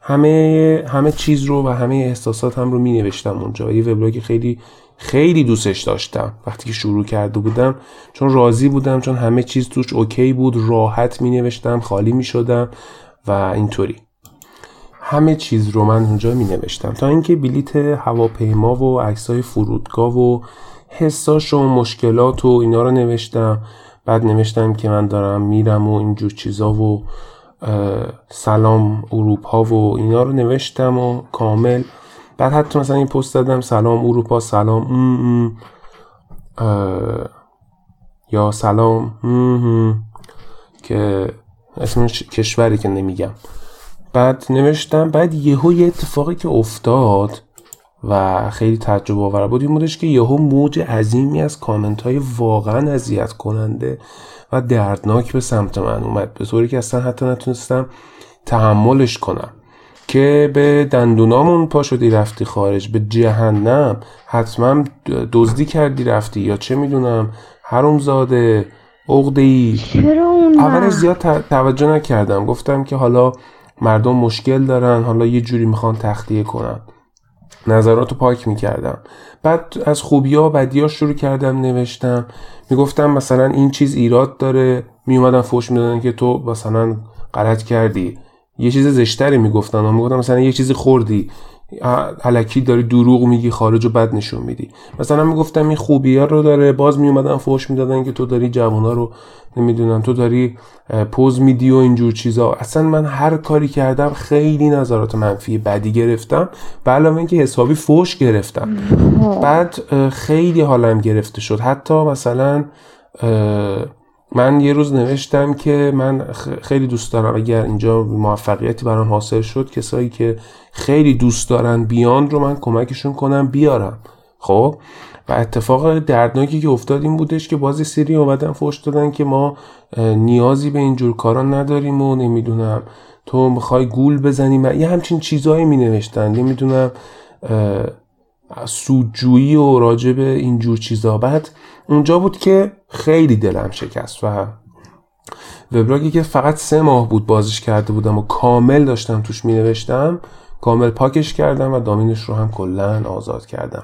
همه همه چیز رو و همه احساساتم رو می نوشتم اونجا. یه وبلاگ خیلی خیلی دوستش داشتم وقتی که شروع کرده بودم. چون راضی بودم چون همه چیز توش اوکی بود راحت می نوشتم خالی می شدم و اینطوری. همه چیز رو من اونجا می نوشتم تا اینکه بلیت هواپیما و عکسای فرودگاه و حساش و مشکلات و اینا رو نوشتم. بعد نوشتم که من دارم میرم و اینجور چیزا و سلام اروپا و اینا رو نوشتم و کامل. بعد حتی مثلا این پست دادم سلام اروپا سلام یا سلام که اسمش کشوری که نمیگم. بعد نوشتم بعد یهو یه اتفاقی که افتاد و خیلی تعجب آور بود. این بودش که یهو موج عظیمی از کامنت های واقعا اذیت کننده و دردناک به سمت من اومد به طوری که اصلا حتی نتونستم تحملش کنم. که به دندونامون پا شدی رفتی خارج. به جهنم. حتما دزدی کردی رفتی. یا چه می‌دونم. حروم زاده عقده ای اولش زیاد توجه نکردم. گفتم که حالا مردم مشکل دارن. حالا یه جوری می‌خوان تخلیه کنن. نظراتو پاک می‌کردم. بعد از خوبی ها بدی ها شروع کردم نوشتم. می‌گفتم مثلا این چیز ایراد داره. میومدن فوش می‌دادن که تو مثلا غلط کردی. یه چیز زشتری می‌گفتن. و می‌گفتن مثلا یه چیزی خوردی. علکی داری دروغ میگی خارج و بد نشون میدی. مثلا می‌گفتم این خوبی ها رو داره. باز میومدن فوش می‌دادن که تو داری جوونا رو نمی‌دونم تو داری پوز میدی و اینجور چیزا. اصلا من هر کاری کردم خیلی نظرات منفی بدی گرفتم. به علاوه اینکه حسابی فوش گرفتم. بعد خیلی حالم گرفته شد. حتی مثلا من یه روز نوشتم که من خیلی دوست دارم اگر اینجا موفقیتی برام حاصل شد کسایی که خیلی دوست دارن بیان رو من کمکشون کنم بیارم. خب؟ و اتفاق دردناکی که افتاد این بودش که بازی سری اومدن فوش دادن که ما نیازی به اینجور کارا نداریم و نمی‌دونم. تو می‌خوای گول بزنی؟ یه همچین چیزهایی می نوشتن نمی‌دونم سودجویی و راجب اینجور چیزا. بعد اونجا بود که خیلی دلم شکست و وبلاگی که فقط سه ماه بود بازش کرده بودم و کامل داشتم توش می نوشتم کامل پاکش کردم و دامینش رو هم کلا آزاد کردم.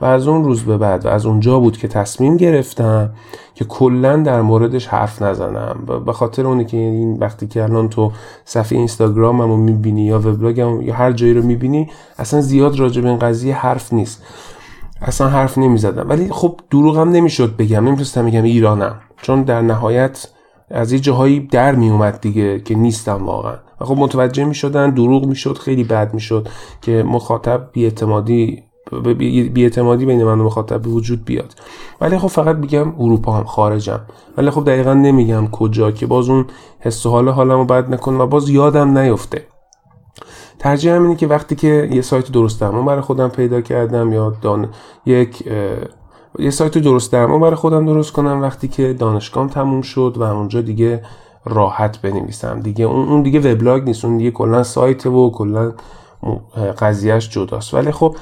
و از اون روز به بعد و از اونجا بود که تصمیم گرفتم که کلا در موردش حرف نزنم. به خاطر اونی که این وقتی که الان تو صفحه اینستاگرامم رو می‌بینی یا وبلاگم یا هر جایی رو می‌بینی اصلا زیاد راجع به این قضیه حرف نیست. اصلا حرف نمی‌زدم. ولی خب دروغم نمی‌شد بگم. نمی‌تونستم بگم ایرانم. چون در نهایت از یه جاهایی در میومد دیگه که نیستم واقعا. و خب متوجه می‌شدن دروغ می‌شد خیلی بد می‌شد که مخاطب بیاعتمادی بیاعتمادی بین من و مخاطب وجود بیاد. ولی خب فقط میگم اروپا هم خارجم. ولی خب دقیقا نمیگم کجا که. باز اون حس و حال حالمو بد نکنه و باز یادم نیفته. ترجیح اینه که وقتی که یه سایت درست درمان برای خودم پیدا کردم یا دان... یک یه سایت درست درمان برای خودم درست کنم وقتی که دانشگاهم تموم شد و اونجا دیگه راحت بنویسم. دیگه اون, دیگه وبلاگ نیست. اون دیگه کلا سایت و کلا قضیهش جداست. ولی خب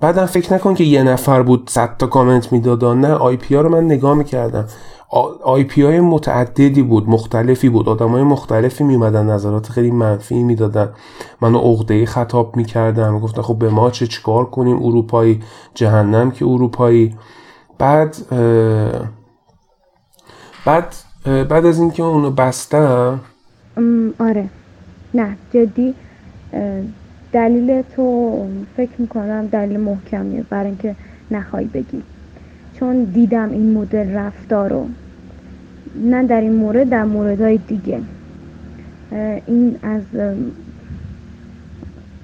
بعدم فکر نکن که یه نفر بود صد تا کامنت می‌داد نه. IP رو من نگاه می‌کردم. IP های متعددی بود مختلفی بود. آدم های مختلفی میومدن نظرات خیلی منفی می‌دادن. منو عقده‌ای خطاب می‌کردن. گفتن خب به ما چه چکار کنیم؟ اروپایی جهنم که اروپایی. بعد بعد بعد از اینکه اونو بستم آره. نه جدی دلیل تو فکر می‌کنم دلیل محکمیه برای اینکه نخوای بگی. چون دیدم این مدل رفتار رو نه در این مورد در موردهای دیگه. این از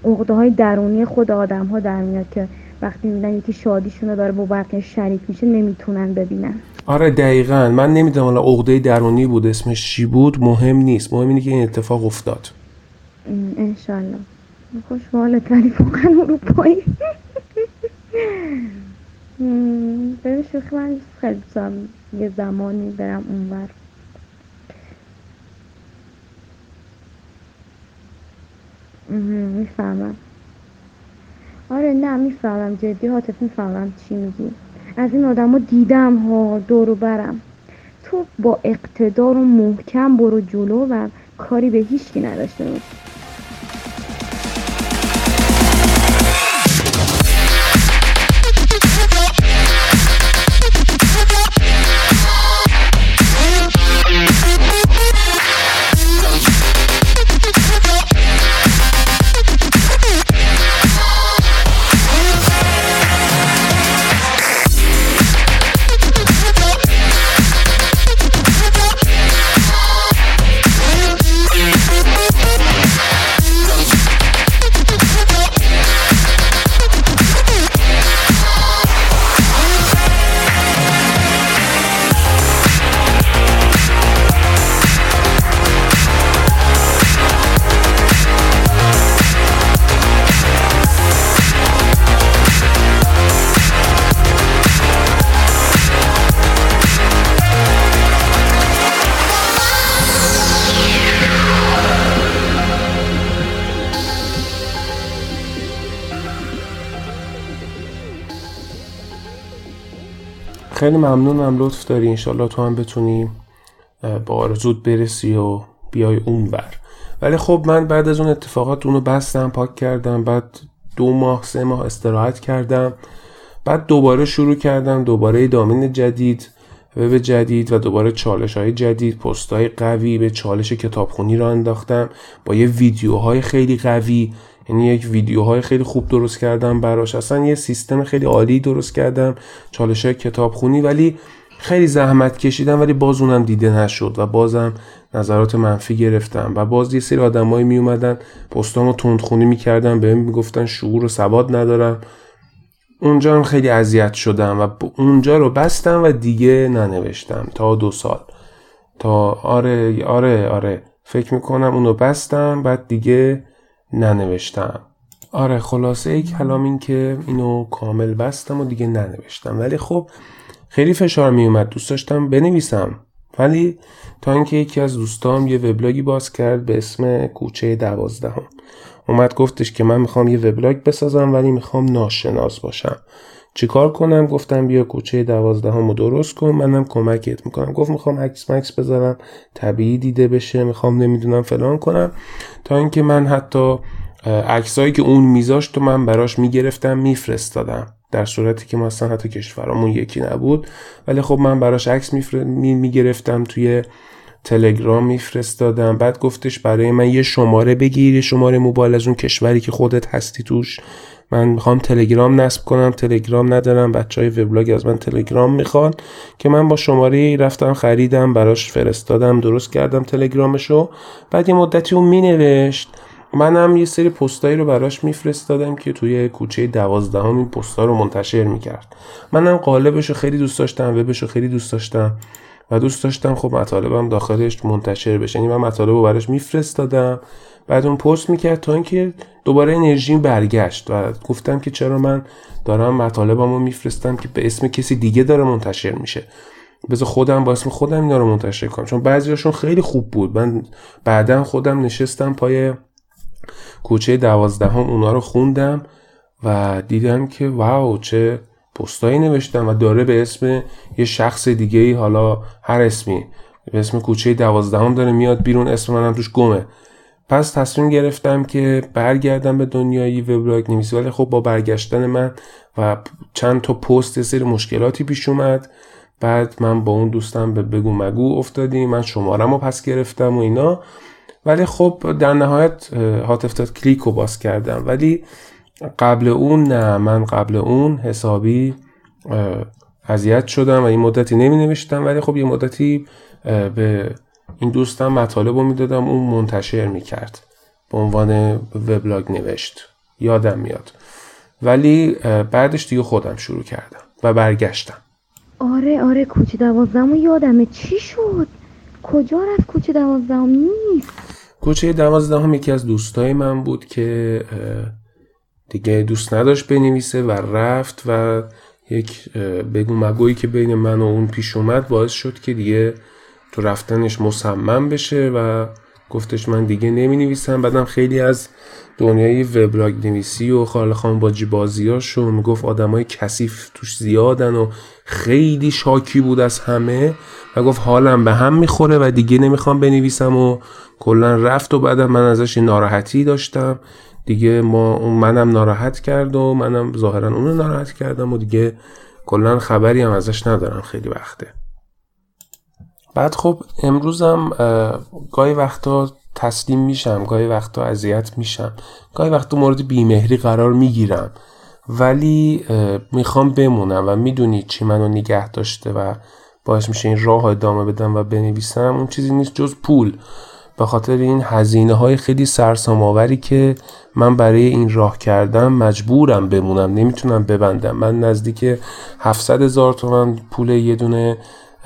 عقده های درونی خود آدم ها در میاد که وقتی می‌بینن یکی شادیشون رو داره با بقیه شریک میشه نمی‌تونن ببینن. آره دقیقا. من نمی‌دونم حالا عقده درونی بود اسمش چی بود؟ مهم نیست. مهم اینه که این اتفاق افتاد. انشالله. خوش حالت ولی واقعا اروپایی *laughs* ببین شوخی من خیلی یه زمانی برم اونور می‌فهمم. آره نه می‌فهمم. جدی حاطف می‌فهمم چی میگی. از این آدم ها دیدم ها دورو برم. تو با اقتدار و محکم برو جلو و کاری به هیچکی نداشته باش خیلی ممنونم. لطف داری. انشالله تو هم بتونی با آرزود برسی و بیای اون بر ولی خب من بعد از اون اتفاقات اونو بستم پاک کردم. بعد دو ماه سه ماه استراحت کردم. بعد دوباره شروع کردم. دوباره دامین جدید وب جدید و دوباره چالش های جدید پست های قوی به چالش کتابخونی را انداختم. با یه ویدیوهای خیلی قوی یعنی یک ویدیوهای خیلی خوب درست کردم براش. اصلا یه سیستم خیلی عالی درست کردم چالش های کتابخونی ولی خیلی زحمت کشیدم ولی باز اونم دیده نشد و بازم نظرات منفی گرفتم و باز یه سری آدمایی می اومدن پستامو تندخونی می‌کردن بهم می‌گفتن شعور و سواد ندارم. اونجا هم خیلی اذیت شدم و اونجا رو بستم و دیگه ننوشتم تا دو سال. تا آره آره آره. فکر می‌کنم اونو بستم بعد دیگه ننوشتم. آره خلاصه ای کلام این که اینو کامل بستم و دیگه ننوشتم. ولی خب خیلی فشار می اومد. دوست داشتم بنویسم. ولی تا اینکه یکی از دوستام یه وبلاگی باز کرد به اسم کوچه دوازدهم. اومد گفتش که من می‌خوام یه وبلاگ بسازم ولی می‌خوام ناشناس باشم. چیکار کنم؟ گفتم بیا کوچه دوازدهم رو درست کن. منم کمکت می‌کنم. گفت می‌خوام عکس مکس بذارم. طبیعی دیده بشه. می‌خوام نمی‌دونم فلان کنم. تا اینکه من حتی عکسایی که اون میذاشت و من براش می‌گرفتم میفرستادم. در صورتی که مثلا حتی کشورمون یکی نبود. ولی خب من براش عکس می‌گرفتم توی تلگرام میفرستادم. بعد گفتش برای من یه شماره بگیر. شماره موبایل از اون کشوری که خودت هستی توش. من می‌خوام تلگرام نصب کنم تلگرام ندارم بچه های وبلاگ از من تلگرام می‌خوان که من با شماره رفتم خریدم براش فرستادم درست کردم تلگرامشو. بعد یه مدتی اون مینوشت. منم یه سری پستایی رو براش میفرستادم که توی کوچه دوازدهم این پستا رو منتشر می‌کرد. منم قالبش رو خیلی دوست داشتم وبش رو خیلی دوست داشتم و دوست داشتم خب مطالبم داخلش منتشر بشه. یعنی من مطالب رو براش میفرستادم. بعد اون پست می‌کرد تا اینکه دوباره انرژی برگشت و گفتم که چرا من دارم مطالبم رو میفرستم که به اسم کسی دیگه داره منتشر میشه. بذار خودم با اسم خودم اینا رو منتشر کنم. چون بعضیاشون خیلی خوب بود. من بعدا خودم نشستم پای کوچه دوازدهم اونا رو خوندم و دیدم که واو چه پستایی نوشتم و داره به اسم یه شخص دیگه ای حالا هر اسمی به اسم کوچه دوازدهم داره میاد بیرون اسم منم توش گمه. پس تصمیم گرفتم که برگردم به دنیای وبلاگ نویسی ولی خب با برگشتن من و چند تا پست سری مشکلاتی پیش اومد. بعد من با اون دوستم به بگو مگو افتادیم. من شمارم رو پس گرفتم و اینا. ولی خب در نهایت هاتفتاد کلیک رو باز کردم. ولی قبل اون نه من قبل اون حسابی اذیت شدم و این مدتی نمی نوشتم ولی خب یه مدتی به این دوستم مطالب رو می‌دادم اون منتشر می‌کرد. به عنوان وبلاگ نوشت. یادم میاد. ولی بعدش دیگه خودم شروع کردم و برگشتم. آره آره کوچه دوازدهم یادمه. چی شد؟ کجا رفت کوچه دوازدهم؟ نیست. کوچه دوازدهم یکی از دوستای من بود که دیگه دوست نداشت بنویسه و رفت و یک بگو مگویی که بین من و اون پیش اومد باعث شد که دیگه تو رفتنش مصمم بشه و گفتش من دیگه نمی نویسم بعدم خیلی از دنیای وبلاگ نویسی و خال خان باجی بازیاشو می‌گفت آدمای کثیف توش زیادن و خیلی شاکی بود از همه و گفت حالم به هم می‌خوره و دیگه نمی‌خوام بنویسم و کلا رفت و بعدم من ازش ناراحتی داشتم. دیگه ما منم ناراحت کرد و منم ظاهرا اونو ناراحت کردم و دیگه کلا خبری هم ازش ندارم خیلی وقته. بعد خب امروزم گاهی وقتا تسلیم میشم گاهی وقتا اذیت میشم گاهی وقتا مورد بیمهری قرار می‌گیرم. ولی می‌خوام بمونم و می‌دونید چی منو نگه داشته و باعث میشه این راه ادامه بدم و بنویسم. اون چیزی نیست جز پول. به خاطر این هزینه های خیلی سرسام آوری که من برای این راه کردم مجبورم بمونم نمی‌تونم ببندم. من نزدیک 700 هزار تومن پول یه دونه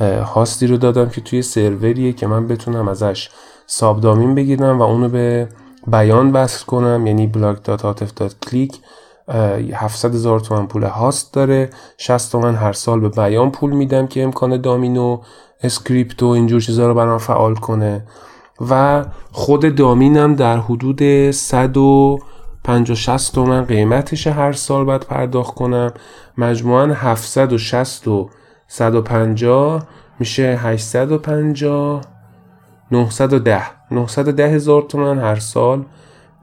هاستی رو دادم که توی سروریه که من بتونم ازش subdomain بگیرم و اونو به بیان وصل کنم. یعنی blog.atf.click 700 هزار تومن پول هاست داره. 60 تومن هر سال به بیان پول میدم که امکان domain و script و اینجور چیزا رو برام فعال کنه. و خود دامینم در حدود 150 60 تومن قیمتش هر سال باید پرداخت کنم. مجموعا 760 150 میشه 850 910 910 هزار تومن هر سال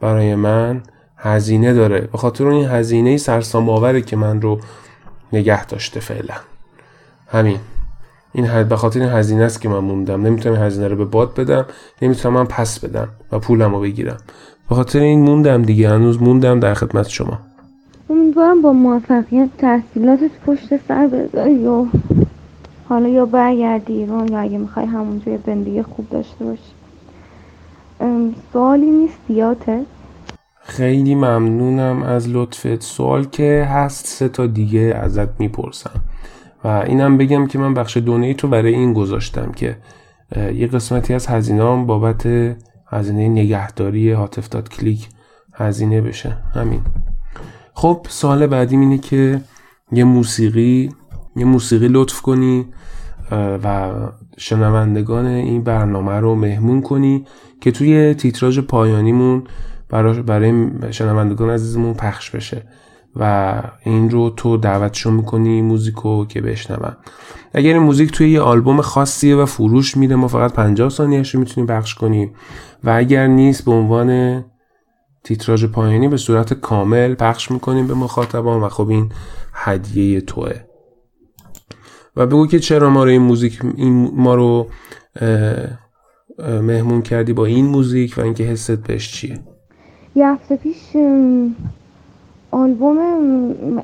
برای من هزینه داره. به خاطر این هزینه سرسام آوره که من رو نگه داشته فعلا. همین. این به خاطر این هزینه است که من موندم. نمی‌تونم هزینه رو به باد بدم. نمی‌تونم من پس بدم و پولم رو بگیرم. به خاطر این موندم دیگه. هنوز موندم در خدمت شما. امیدوارم با موفقیت تحصیلاتت پشت سر بذاری یا حالا یا برگردی ایران یا اگه می‌خوای همونجا زندگی خوب داشته باشی. سوالی نیست یاته خیلی ممنونم از لطفت. سوال که هست سه تا دیگه ازت می‌پرسم. و اینم بگم که من بخش دونیت رو برای این گذاشتم که یه قسمتی از هزینه بابت هزینه نگهداری هاتف کلیک هزینه بشه. همین. خب سال بعدی اینه که یه موسیقی یه موسیقی لطف کنی و شنوندگان این برنامه رو مهمون کنی که توی تیتراژ پایانیمون برای, برای شنوندگان عزیزمون پخش بشه. و این رو تو دعوتشون می‌کنی موزیکو که بشنون. اگر این موزیک توی یه آلبوم خاصیه و فروش میره ما فقط 50 ثانیهش رو می‌تونیم پخش کنیم. و اگر نیست به عنوان تیتراژ پایانی به صورت کامل پخش می‌کنیم به مخاطبان و خب این هدیه توه. و بگو که چرا ما رو این موزیک این ما رو مهمون کردی با این موزیک و اینکه حست بهش چیه؟ یه هفته پیش آلبوم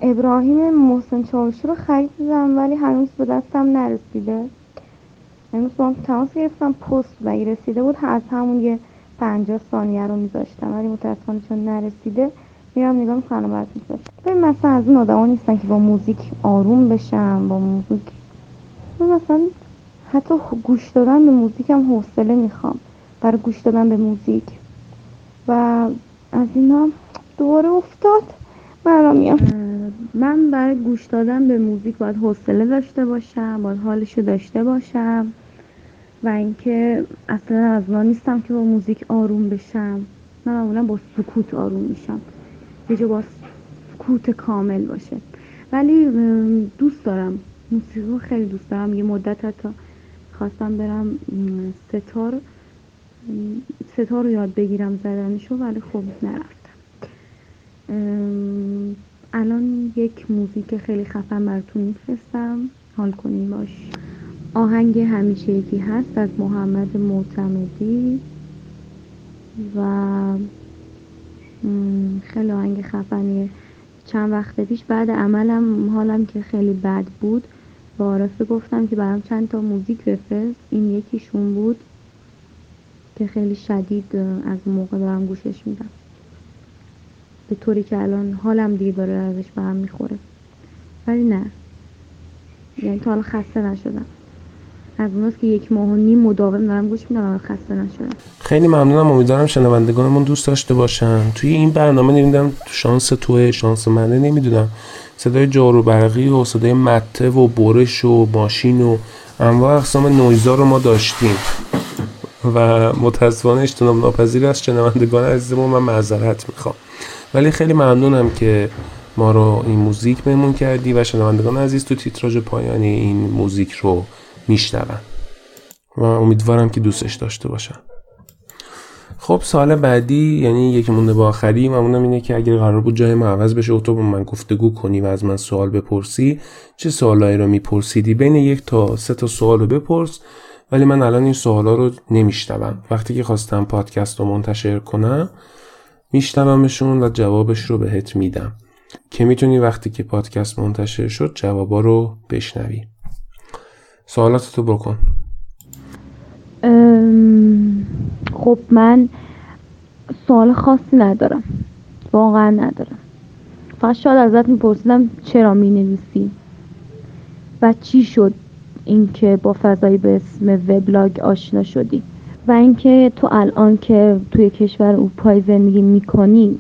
ابراهیم محسن چاوشی رو خریدم ولی هنوز به دستم نرسیده. هنوز با هم تماس گرفتم پست و رسیده بود. از همون یه پنجاه ثانیه رو میذاشتم. ولی متاسفانه چون نرسیده میرم نگاه می‌کنم برات میذاشتم ببین مثلا از اون آدم نیستن که با موزیک آروم بشم با موزیک. مثلا حتی گوش دادن به موزیک هم حوصله می‌خوام. برای گوش دادن به موزیک. و از اینا دوباره افتاد. من میام. من برای گوش دادن به موزیک باید حوصله داشته باشم باید حالشو داشته باشم. و اینکه اصلا از ما نیستم که با موزیک آروم بشم. من معمولا با سکوت آروم میشم. یه جا با سکوت کامل باشه. ولی دوست دارم. موسیقی رو خیلی دوست دارم. یه مدت حتی خواستم برم ستار. ستار رو یاد بگیرم زدنشو ولی خب نرفتم. الان یک موزیک خیلی خفن براتون میفرستم. حال کنیم باش. آهنگ همیشه یکی هست از محمد معتمدی و خیلی آهنگ خفنیه. چند وقت پیش بعد عملم حالم که خیلی بد بود با عارفه گفتم که برام چند تا موزیک بفرست. این یکیشون بود که خیلی شدید از موقع دارم گوشش میدم. به طوری که الان حالم دیگه داره ازش به هم می‌خوره. ولی نه. یعنی تا حالا خسته نشدم. از اوناست که یک ماه و نیم مداوم دارم گوش میدم خسته نشدم. خیلی ممنونم امیدوارم شنوندگانمون دوست داشته باشن. توی این برنامه نمی‌دونم شانس توه شانس منه نمی‌دونم صدای جارو برقی و صدای مته و برش و ماشین و انواع اقسام نویزا رو ما داشتیم. و متاسفانه اجتناب ناپذیر از شنوندگان عزیزمون من معذرت می‌خوام. ولی خیلی ممنونم که ما رو این موزیک مهمون کردی و شنوندگان عزیز تو تیتراژ پایانی این موزیک رو میشنون. و امیدوارم که دوستش داشته باشن. خب سال بعدی یعنی یکی مونده با آخری ممنونم اینه که اگر قرار بود جای ما عوض بشه و تو با من گفتگو کنی و از من سوال بپرسی چه سوالایی رو میپرسیدی؟ بین یک تا سه تا سوال رو بپرس ولی من الان این سوالا رو نمیشتم وقتی که خواستم پادکست رو منتشر کنم میشنومشون و جوابش رو بهت میدم. که می‌تونی وقتی که پادکست منتشر شد جوابا رو بشنوی. سوالاتتو بکن. خب من سوال خاصی ندارم. واقعا ندارم. فقط شاید ازت میپرسیدم چرا می‌نویسی؟ و چی شد اینکه با فضایی به اسم وبلاگ آشنا شدی؟ و اینکه تو الان که توی کشور اروپای زندگی می‌کنی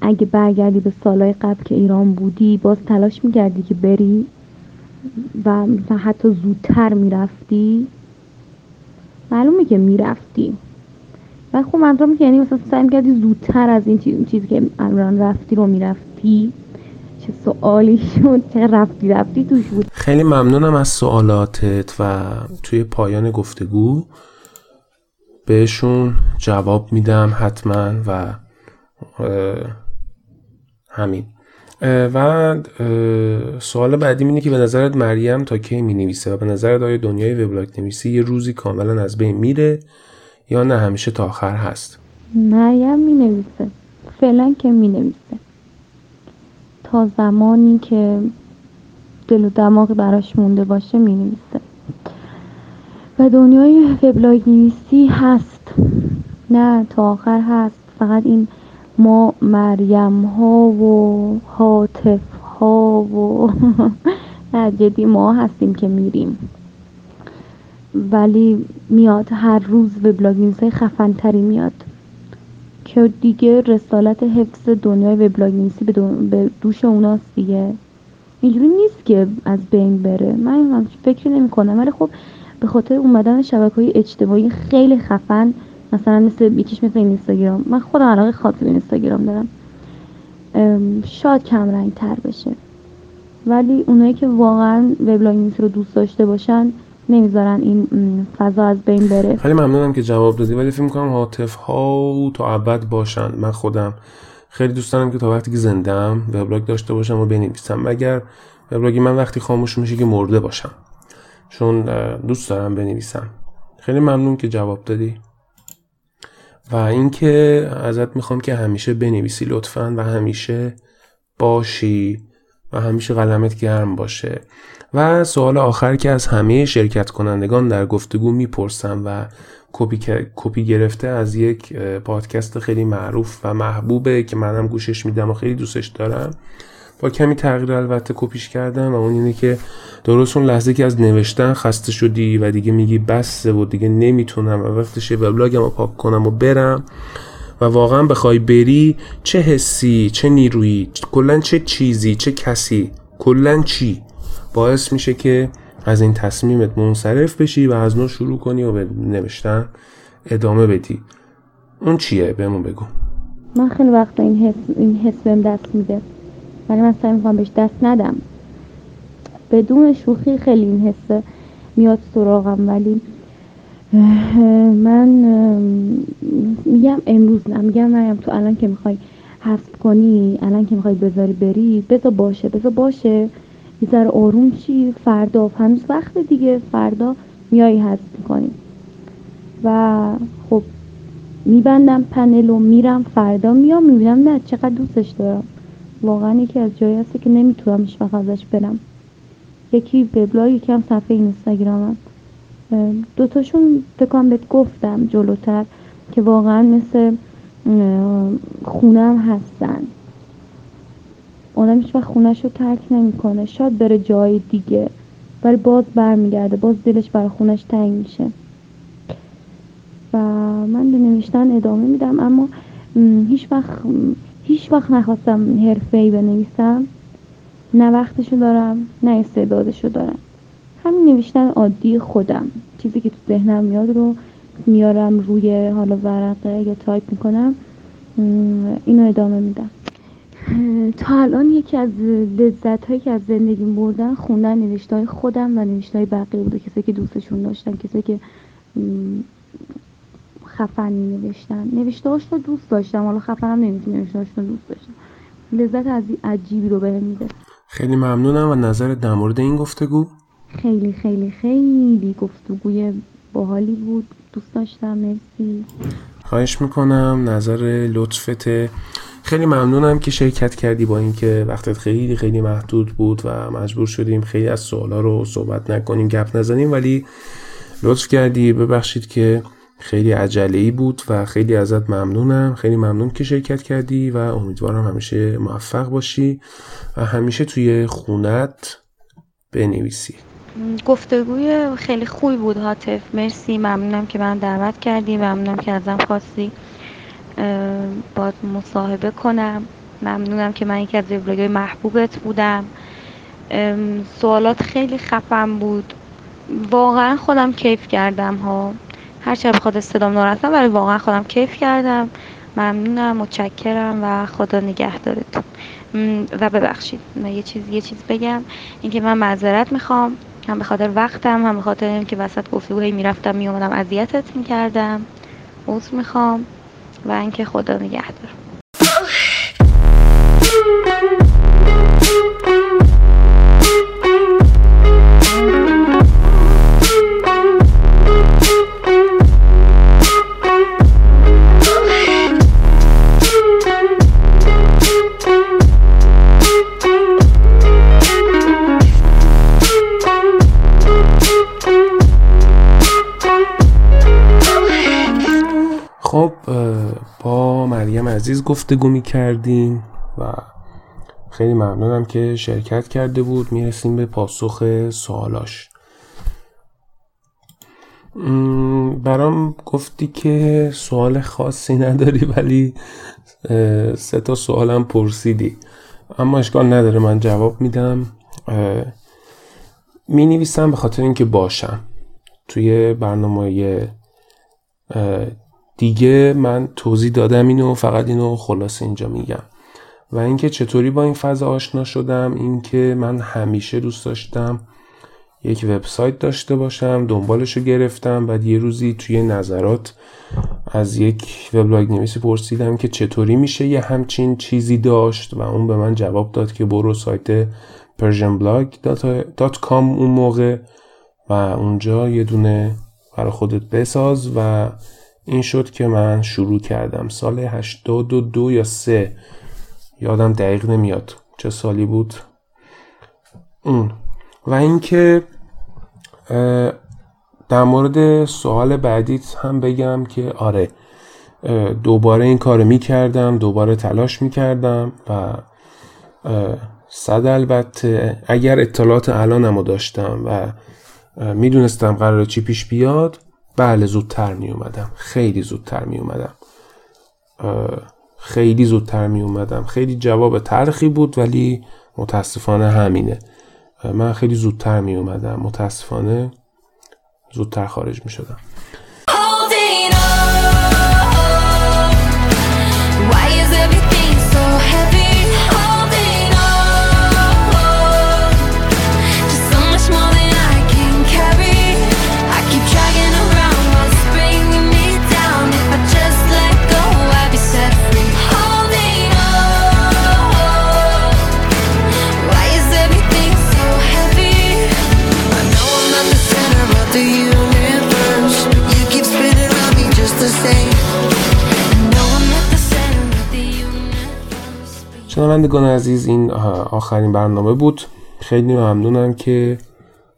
اگه برگردی به سالهای قبل که ایران بودی باز تلاش می‌کردی که بری؟ و مثلا حتی زودتر می‌رفتی؟ معلومه که می‌رفتی. و خب منظورم که یعنی مثلا سعی کردی زودتر از این چیزی که الان رفتی رو می‌رفتی؟ چه سوالی شد؟ چه رفتی رفتی توش بود؟ خیلی ممنونم از سوالاتت و توی پایان گفتگو. بهشون جواب میدم حتما و همین. و سوال بعدی اینه که به نظرت مریم تا کی می نویسه و به نظرت آیا دنیای وبلاگ نویسی یه روزی کاملا از بین میره یا نه همیشه تا آخر هست؟ مریم می نویسه فعلا که می نویسه تا زمانی که دل و دماغ براش مونده باشه می نویسه و دنیای وبلاگ نویسی هست. نه تا آخر هست. فقط این ما مریم ها و حاطف ها و *laughs* نه جدی ما هستیم که میریم. ولی میاد هر روز وبلاگ نویسی خفن تری میاد. که دیگه رسالت حفظ دنیای وبلاگ به, به دوش اوناست دیگه. اینجوری نیست که از بین بره. من فکر نمی کنم ولی خب به خاطر اومدن شبکه های اجتماعی خیلی خفن مثلا مثل یکیش مثل اینستاگرام. من خودم علاقه خاصی به اینستاگرام دارم. شاید کم رنگ تر بشه. ولی اونایی که واقعا وبلاگ نویسی رو دوست داشته باشن نمی‌ذارن این فضا از بین بره. خیلی ممنونم که جواب دادی. ولی فکر می‌کنم حاطف ها تا ابد باشن. من خودم خیلی دوست دارم که تا وقتی که زندم وبلاگ داشته باشم و بنویسم. مگر وبلاگی من وقتی خاموش میشه که مرده باشم. چون دوست دارم بنویسم. خیلی ممنون که جواب دادی. و اینکه ازت می‌خوام که همیشه بنویسی لطفا و همیشه باشی و همیشه قلمت گرم باشه. و سوال آخر که از همه شرکت کنندگان در گفتگو می‌پرسم و کپی, کپی گرفته از یک پادکست خیلی معروف و محبوبه که منم گوشش میدم و خیلی دوستش دارم. با کمی تغییر البته کپیش کردم و اون اینه که درست اون لحظه که از نوشتن خسته شدی و دیگه میگی بسه و دیگه نمی‌تونم و وقتشه وبلاگم رو پاک کنم و برم و واقعا بخوای بری چه حسی چه نیرویی کلا چه چیزی چه کسی کلا چی باعث میشه که از این تصمیمت منصرف بشی و از نو شروع کنی و به نوشتن ادامه بدی. اون چیه؟ بهمون بگو. من خیلی وقت این حس این حس بهم دست میده. ولی من سعی می‌کنم بهش دست ندم. بدون شوخی خیلی این حس میاد سراغم ولی من میگم امروز نه میگم مریم تو الان که می‌خوای حذف کنی الان که می‌خوای بذاری بری بذار باشه بذار باشه. یه ذره آروم چی فردا هنوز وقت دیگه فردا میایی حذف می‌کنی. و خب میبندم پنل و میرم فردا میام می‌بینم نه چقدر دوستش دارم. واقعا یکی از جایی هست که نمی‌تونم هیچ وقت ازش برم. یکی وبلاگ یکی هم صفحه اینستاگرامم دوتاشون بکنم بهت گفتم جلوتر که واقعا مثل خونم هستن. آدم هیچ وقت خونش رو ترک نمی‌کنه. شاید بره جای دیگه ولی باز برمیگرده. باز دلش برای خونش تنگ میشه. و من به نوشتن ادامه میدم اما هیچ وقت هیچ وقت نخواستم حرفه‌ای بنویسم. نه وقتشو دارم نه استعدادشو دارم. همین نوشتن عادی خودم. چیزی که تو ذهنم میاد رو میارم روی حالا ورقه یا تایپ می‌کنم اینو ادامه میدم. تا الان یکی از لذت هایی که از زندگی بردن خوندن نوشته های خودم و نوشته های بقیه بوده. کسی که دوستشون داشتن کسی که خفن نوشتن. نوشته رو دوست داشتم. حالا خفنم نمی‌تونم نوشته رو دوست داشتم. لذت از عجیبی رو بهم میده. خیلی ممنونم و نظر در مورد این گفتگو. خیلی خیلی خیلی گفتگوی باحالی بود. دوست داشتم. مرسی. خواهش می‌کنم. نظر لطفت. خیلی ممنونم که شرکت کردی با اینکه وقتت خیلی خیلی محدود بود و مجبور شدیم خیلی از سوالا رو صحبت نکنیم گپ نزنیم. ولی لطف کردی. ببخشید که خیلی عجله ای بود و خیلی ازت ممنونم. خیلی ممنون که شرکت کردی و امیدوارم همیشه موفق باشی و همیشه توی خونت بنویسی. گفتگوی خیلی خوبی بود حاطف. مرسی. ممنونم که من دعوت کردی. ممنونم که ازم خواستی با مصاحبه کنم. ممنونم که من یکی از وبلاگ‌های محبوبت بودم. سوالات خیلی خفم بود. واقعا خودم کیف کردم ها. هرچه بخواد صدام ناراحتم ولی واقعا خودم کیف کردم. ممنونم متشکرم و خدا نگهدارتون. و ببخشید یه چیز یه چیز بگم. اینکه من معذرت می‌خوام. هم به خاطر وقتم هم به خاطر اینکه وسط گفتگوهی می‌رفتم میومدم اذیتت می‌کردم. عذر می‌خوام و اینکه خدا نگهدار. مریم عزیز گفتگو می کردیم و خیلی ممنونم که شرکت کرده بود. می‌رسیم به پاسخ سوالاش. برام گفتی که سوال خاصی نداری ولی سه تا سوالم پرسیدی. اما اشکال نداره من جواب میدم. می نویسم به خاطر اینکه باشم. توی برنامه دیگه من توضیح دادم اینو فقط اینو خلاصه اینجا میگم. و اینکه چطوری با این فضا آشنا شدم اینکه من همیشه دوست داشتم یک وبسایت داشته باشم دنبالش رو گرفتم بعد یه روزی توی نظرات از یک وبلاگ نویسی پرسیدم که چطوری میشه یه همچین چیزی داشت و اون به من جواب داد که برو سایت persianblog.com اون موقع و اونجا یه دونه برای خودت بساز و این شد که من شروع کردم. سال 82 یا 3 یادم دقیق نمیاد چه سالی بود. اون و اینکه در مورد سوال بعدیت هم بگم که آره دوباره این کار می‌کردم دوباره تلاش می‌کردم و صد البته اگر اطلاعات الانم رو داشتم و می‌دونستم قرار چی پیش بیاد بله زودتر می اومدم خیلی زودتر می اومدم خیلی زودتر می اومدم خیلی جواب ترخی بود ولی متاسفانه همینه. من خیلی زودتر می اومدم متاسفانه زودتر خارج می شدم شنوندگان عزیز این آخرین برنامه بود. خیلی ممنونم که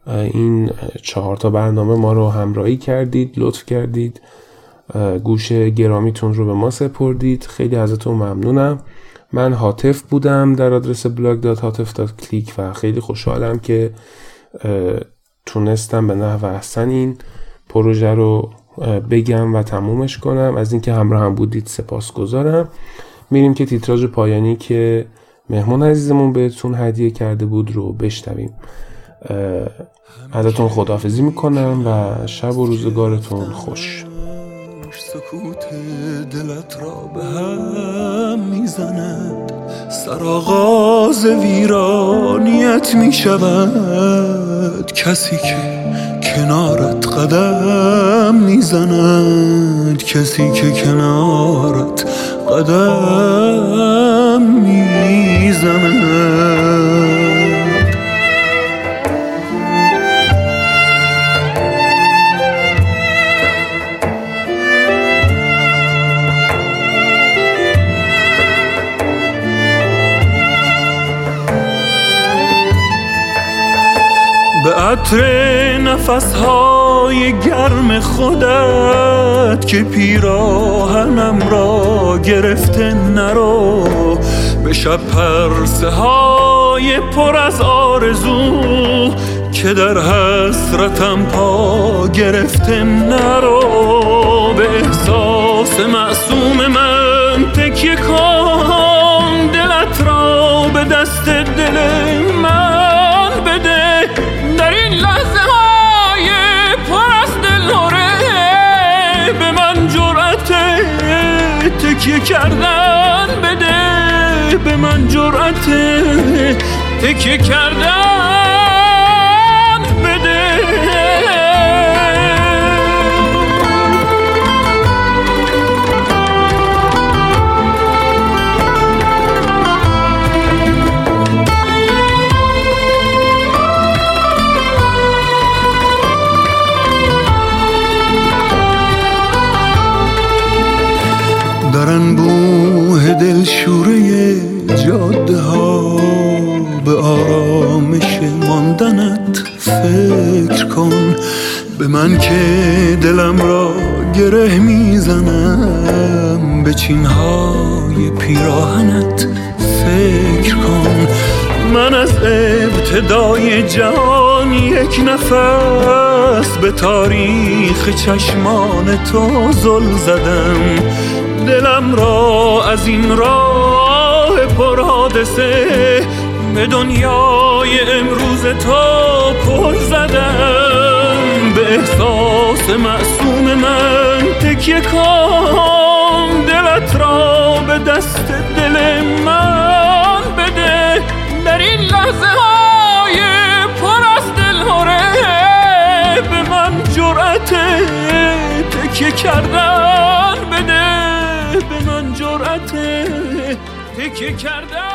این چهار تا برنامه ما رو همراهی کردید لطف کردید. گوش گرامیتون رو به ما سپردید. خیلی ازتون ممنونم. من حاطف بودم در آدرس blog.hatef.click و خیلی خوشحالم که تونستم به نحو احسن این پروژه رو بگم و تمومش کنم. از اینکه همراه هم بودید سپاس گذارم میریم که تیتراژ پایانی که مهمان عزیزمون بهتون هدیه کرده بود رو بشنویم. ازتون خداحافظی می‌کنم و شب و روزگارتون خوش. سکوت دلت را به هم می‌زند. سرآغاز ویرانیت می‌شود. کسی که کنارت قدم می‌زند. کسی که کنارت قدم زمان بقطر نفسهای گرم خودت که پیراهنم را گرفته نرو. به شب پرسه های پر از آرزو که در حسرتم پا گرفته نرو. به احساس معصوم من تکیه کن دلت را به دست دل تکیه کردن بده به من جرأت. تکیه کردن شوره جاده ها به آرامش ماندنت فکر کن. به من که دلم را گره می‌زنم به چینهای پیراهنت فکر کن. من از ابتدای جهان یک نفس به تاریخ چشمان تو زل زدم. دلم را از این راه پرحادثه به دنیای امروز تو پر زدم. به احساس معصوم من تکیه کن. دلت را به دست دل من بده. در این لحظه های پر از دلهوره به من جرأت تکیه بده به من جرأت تکیه کردن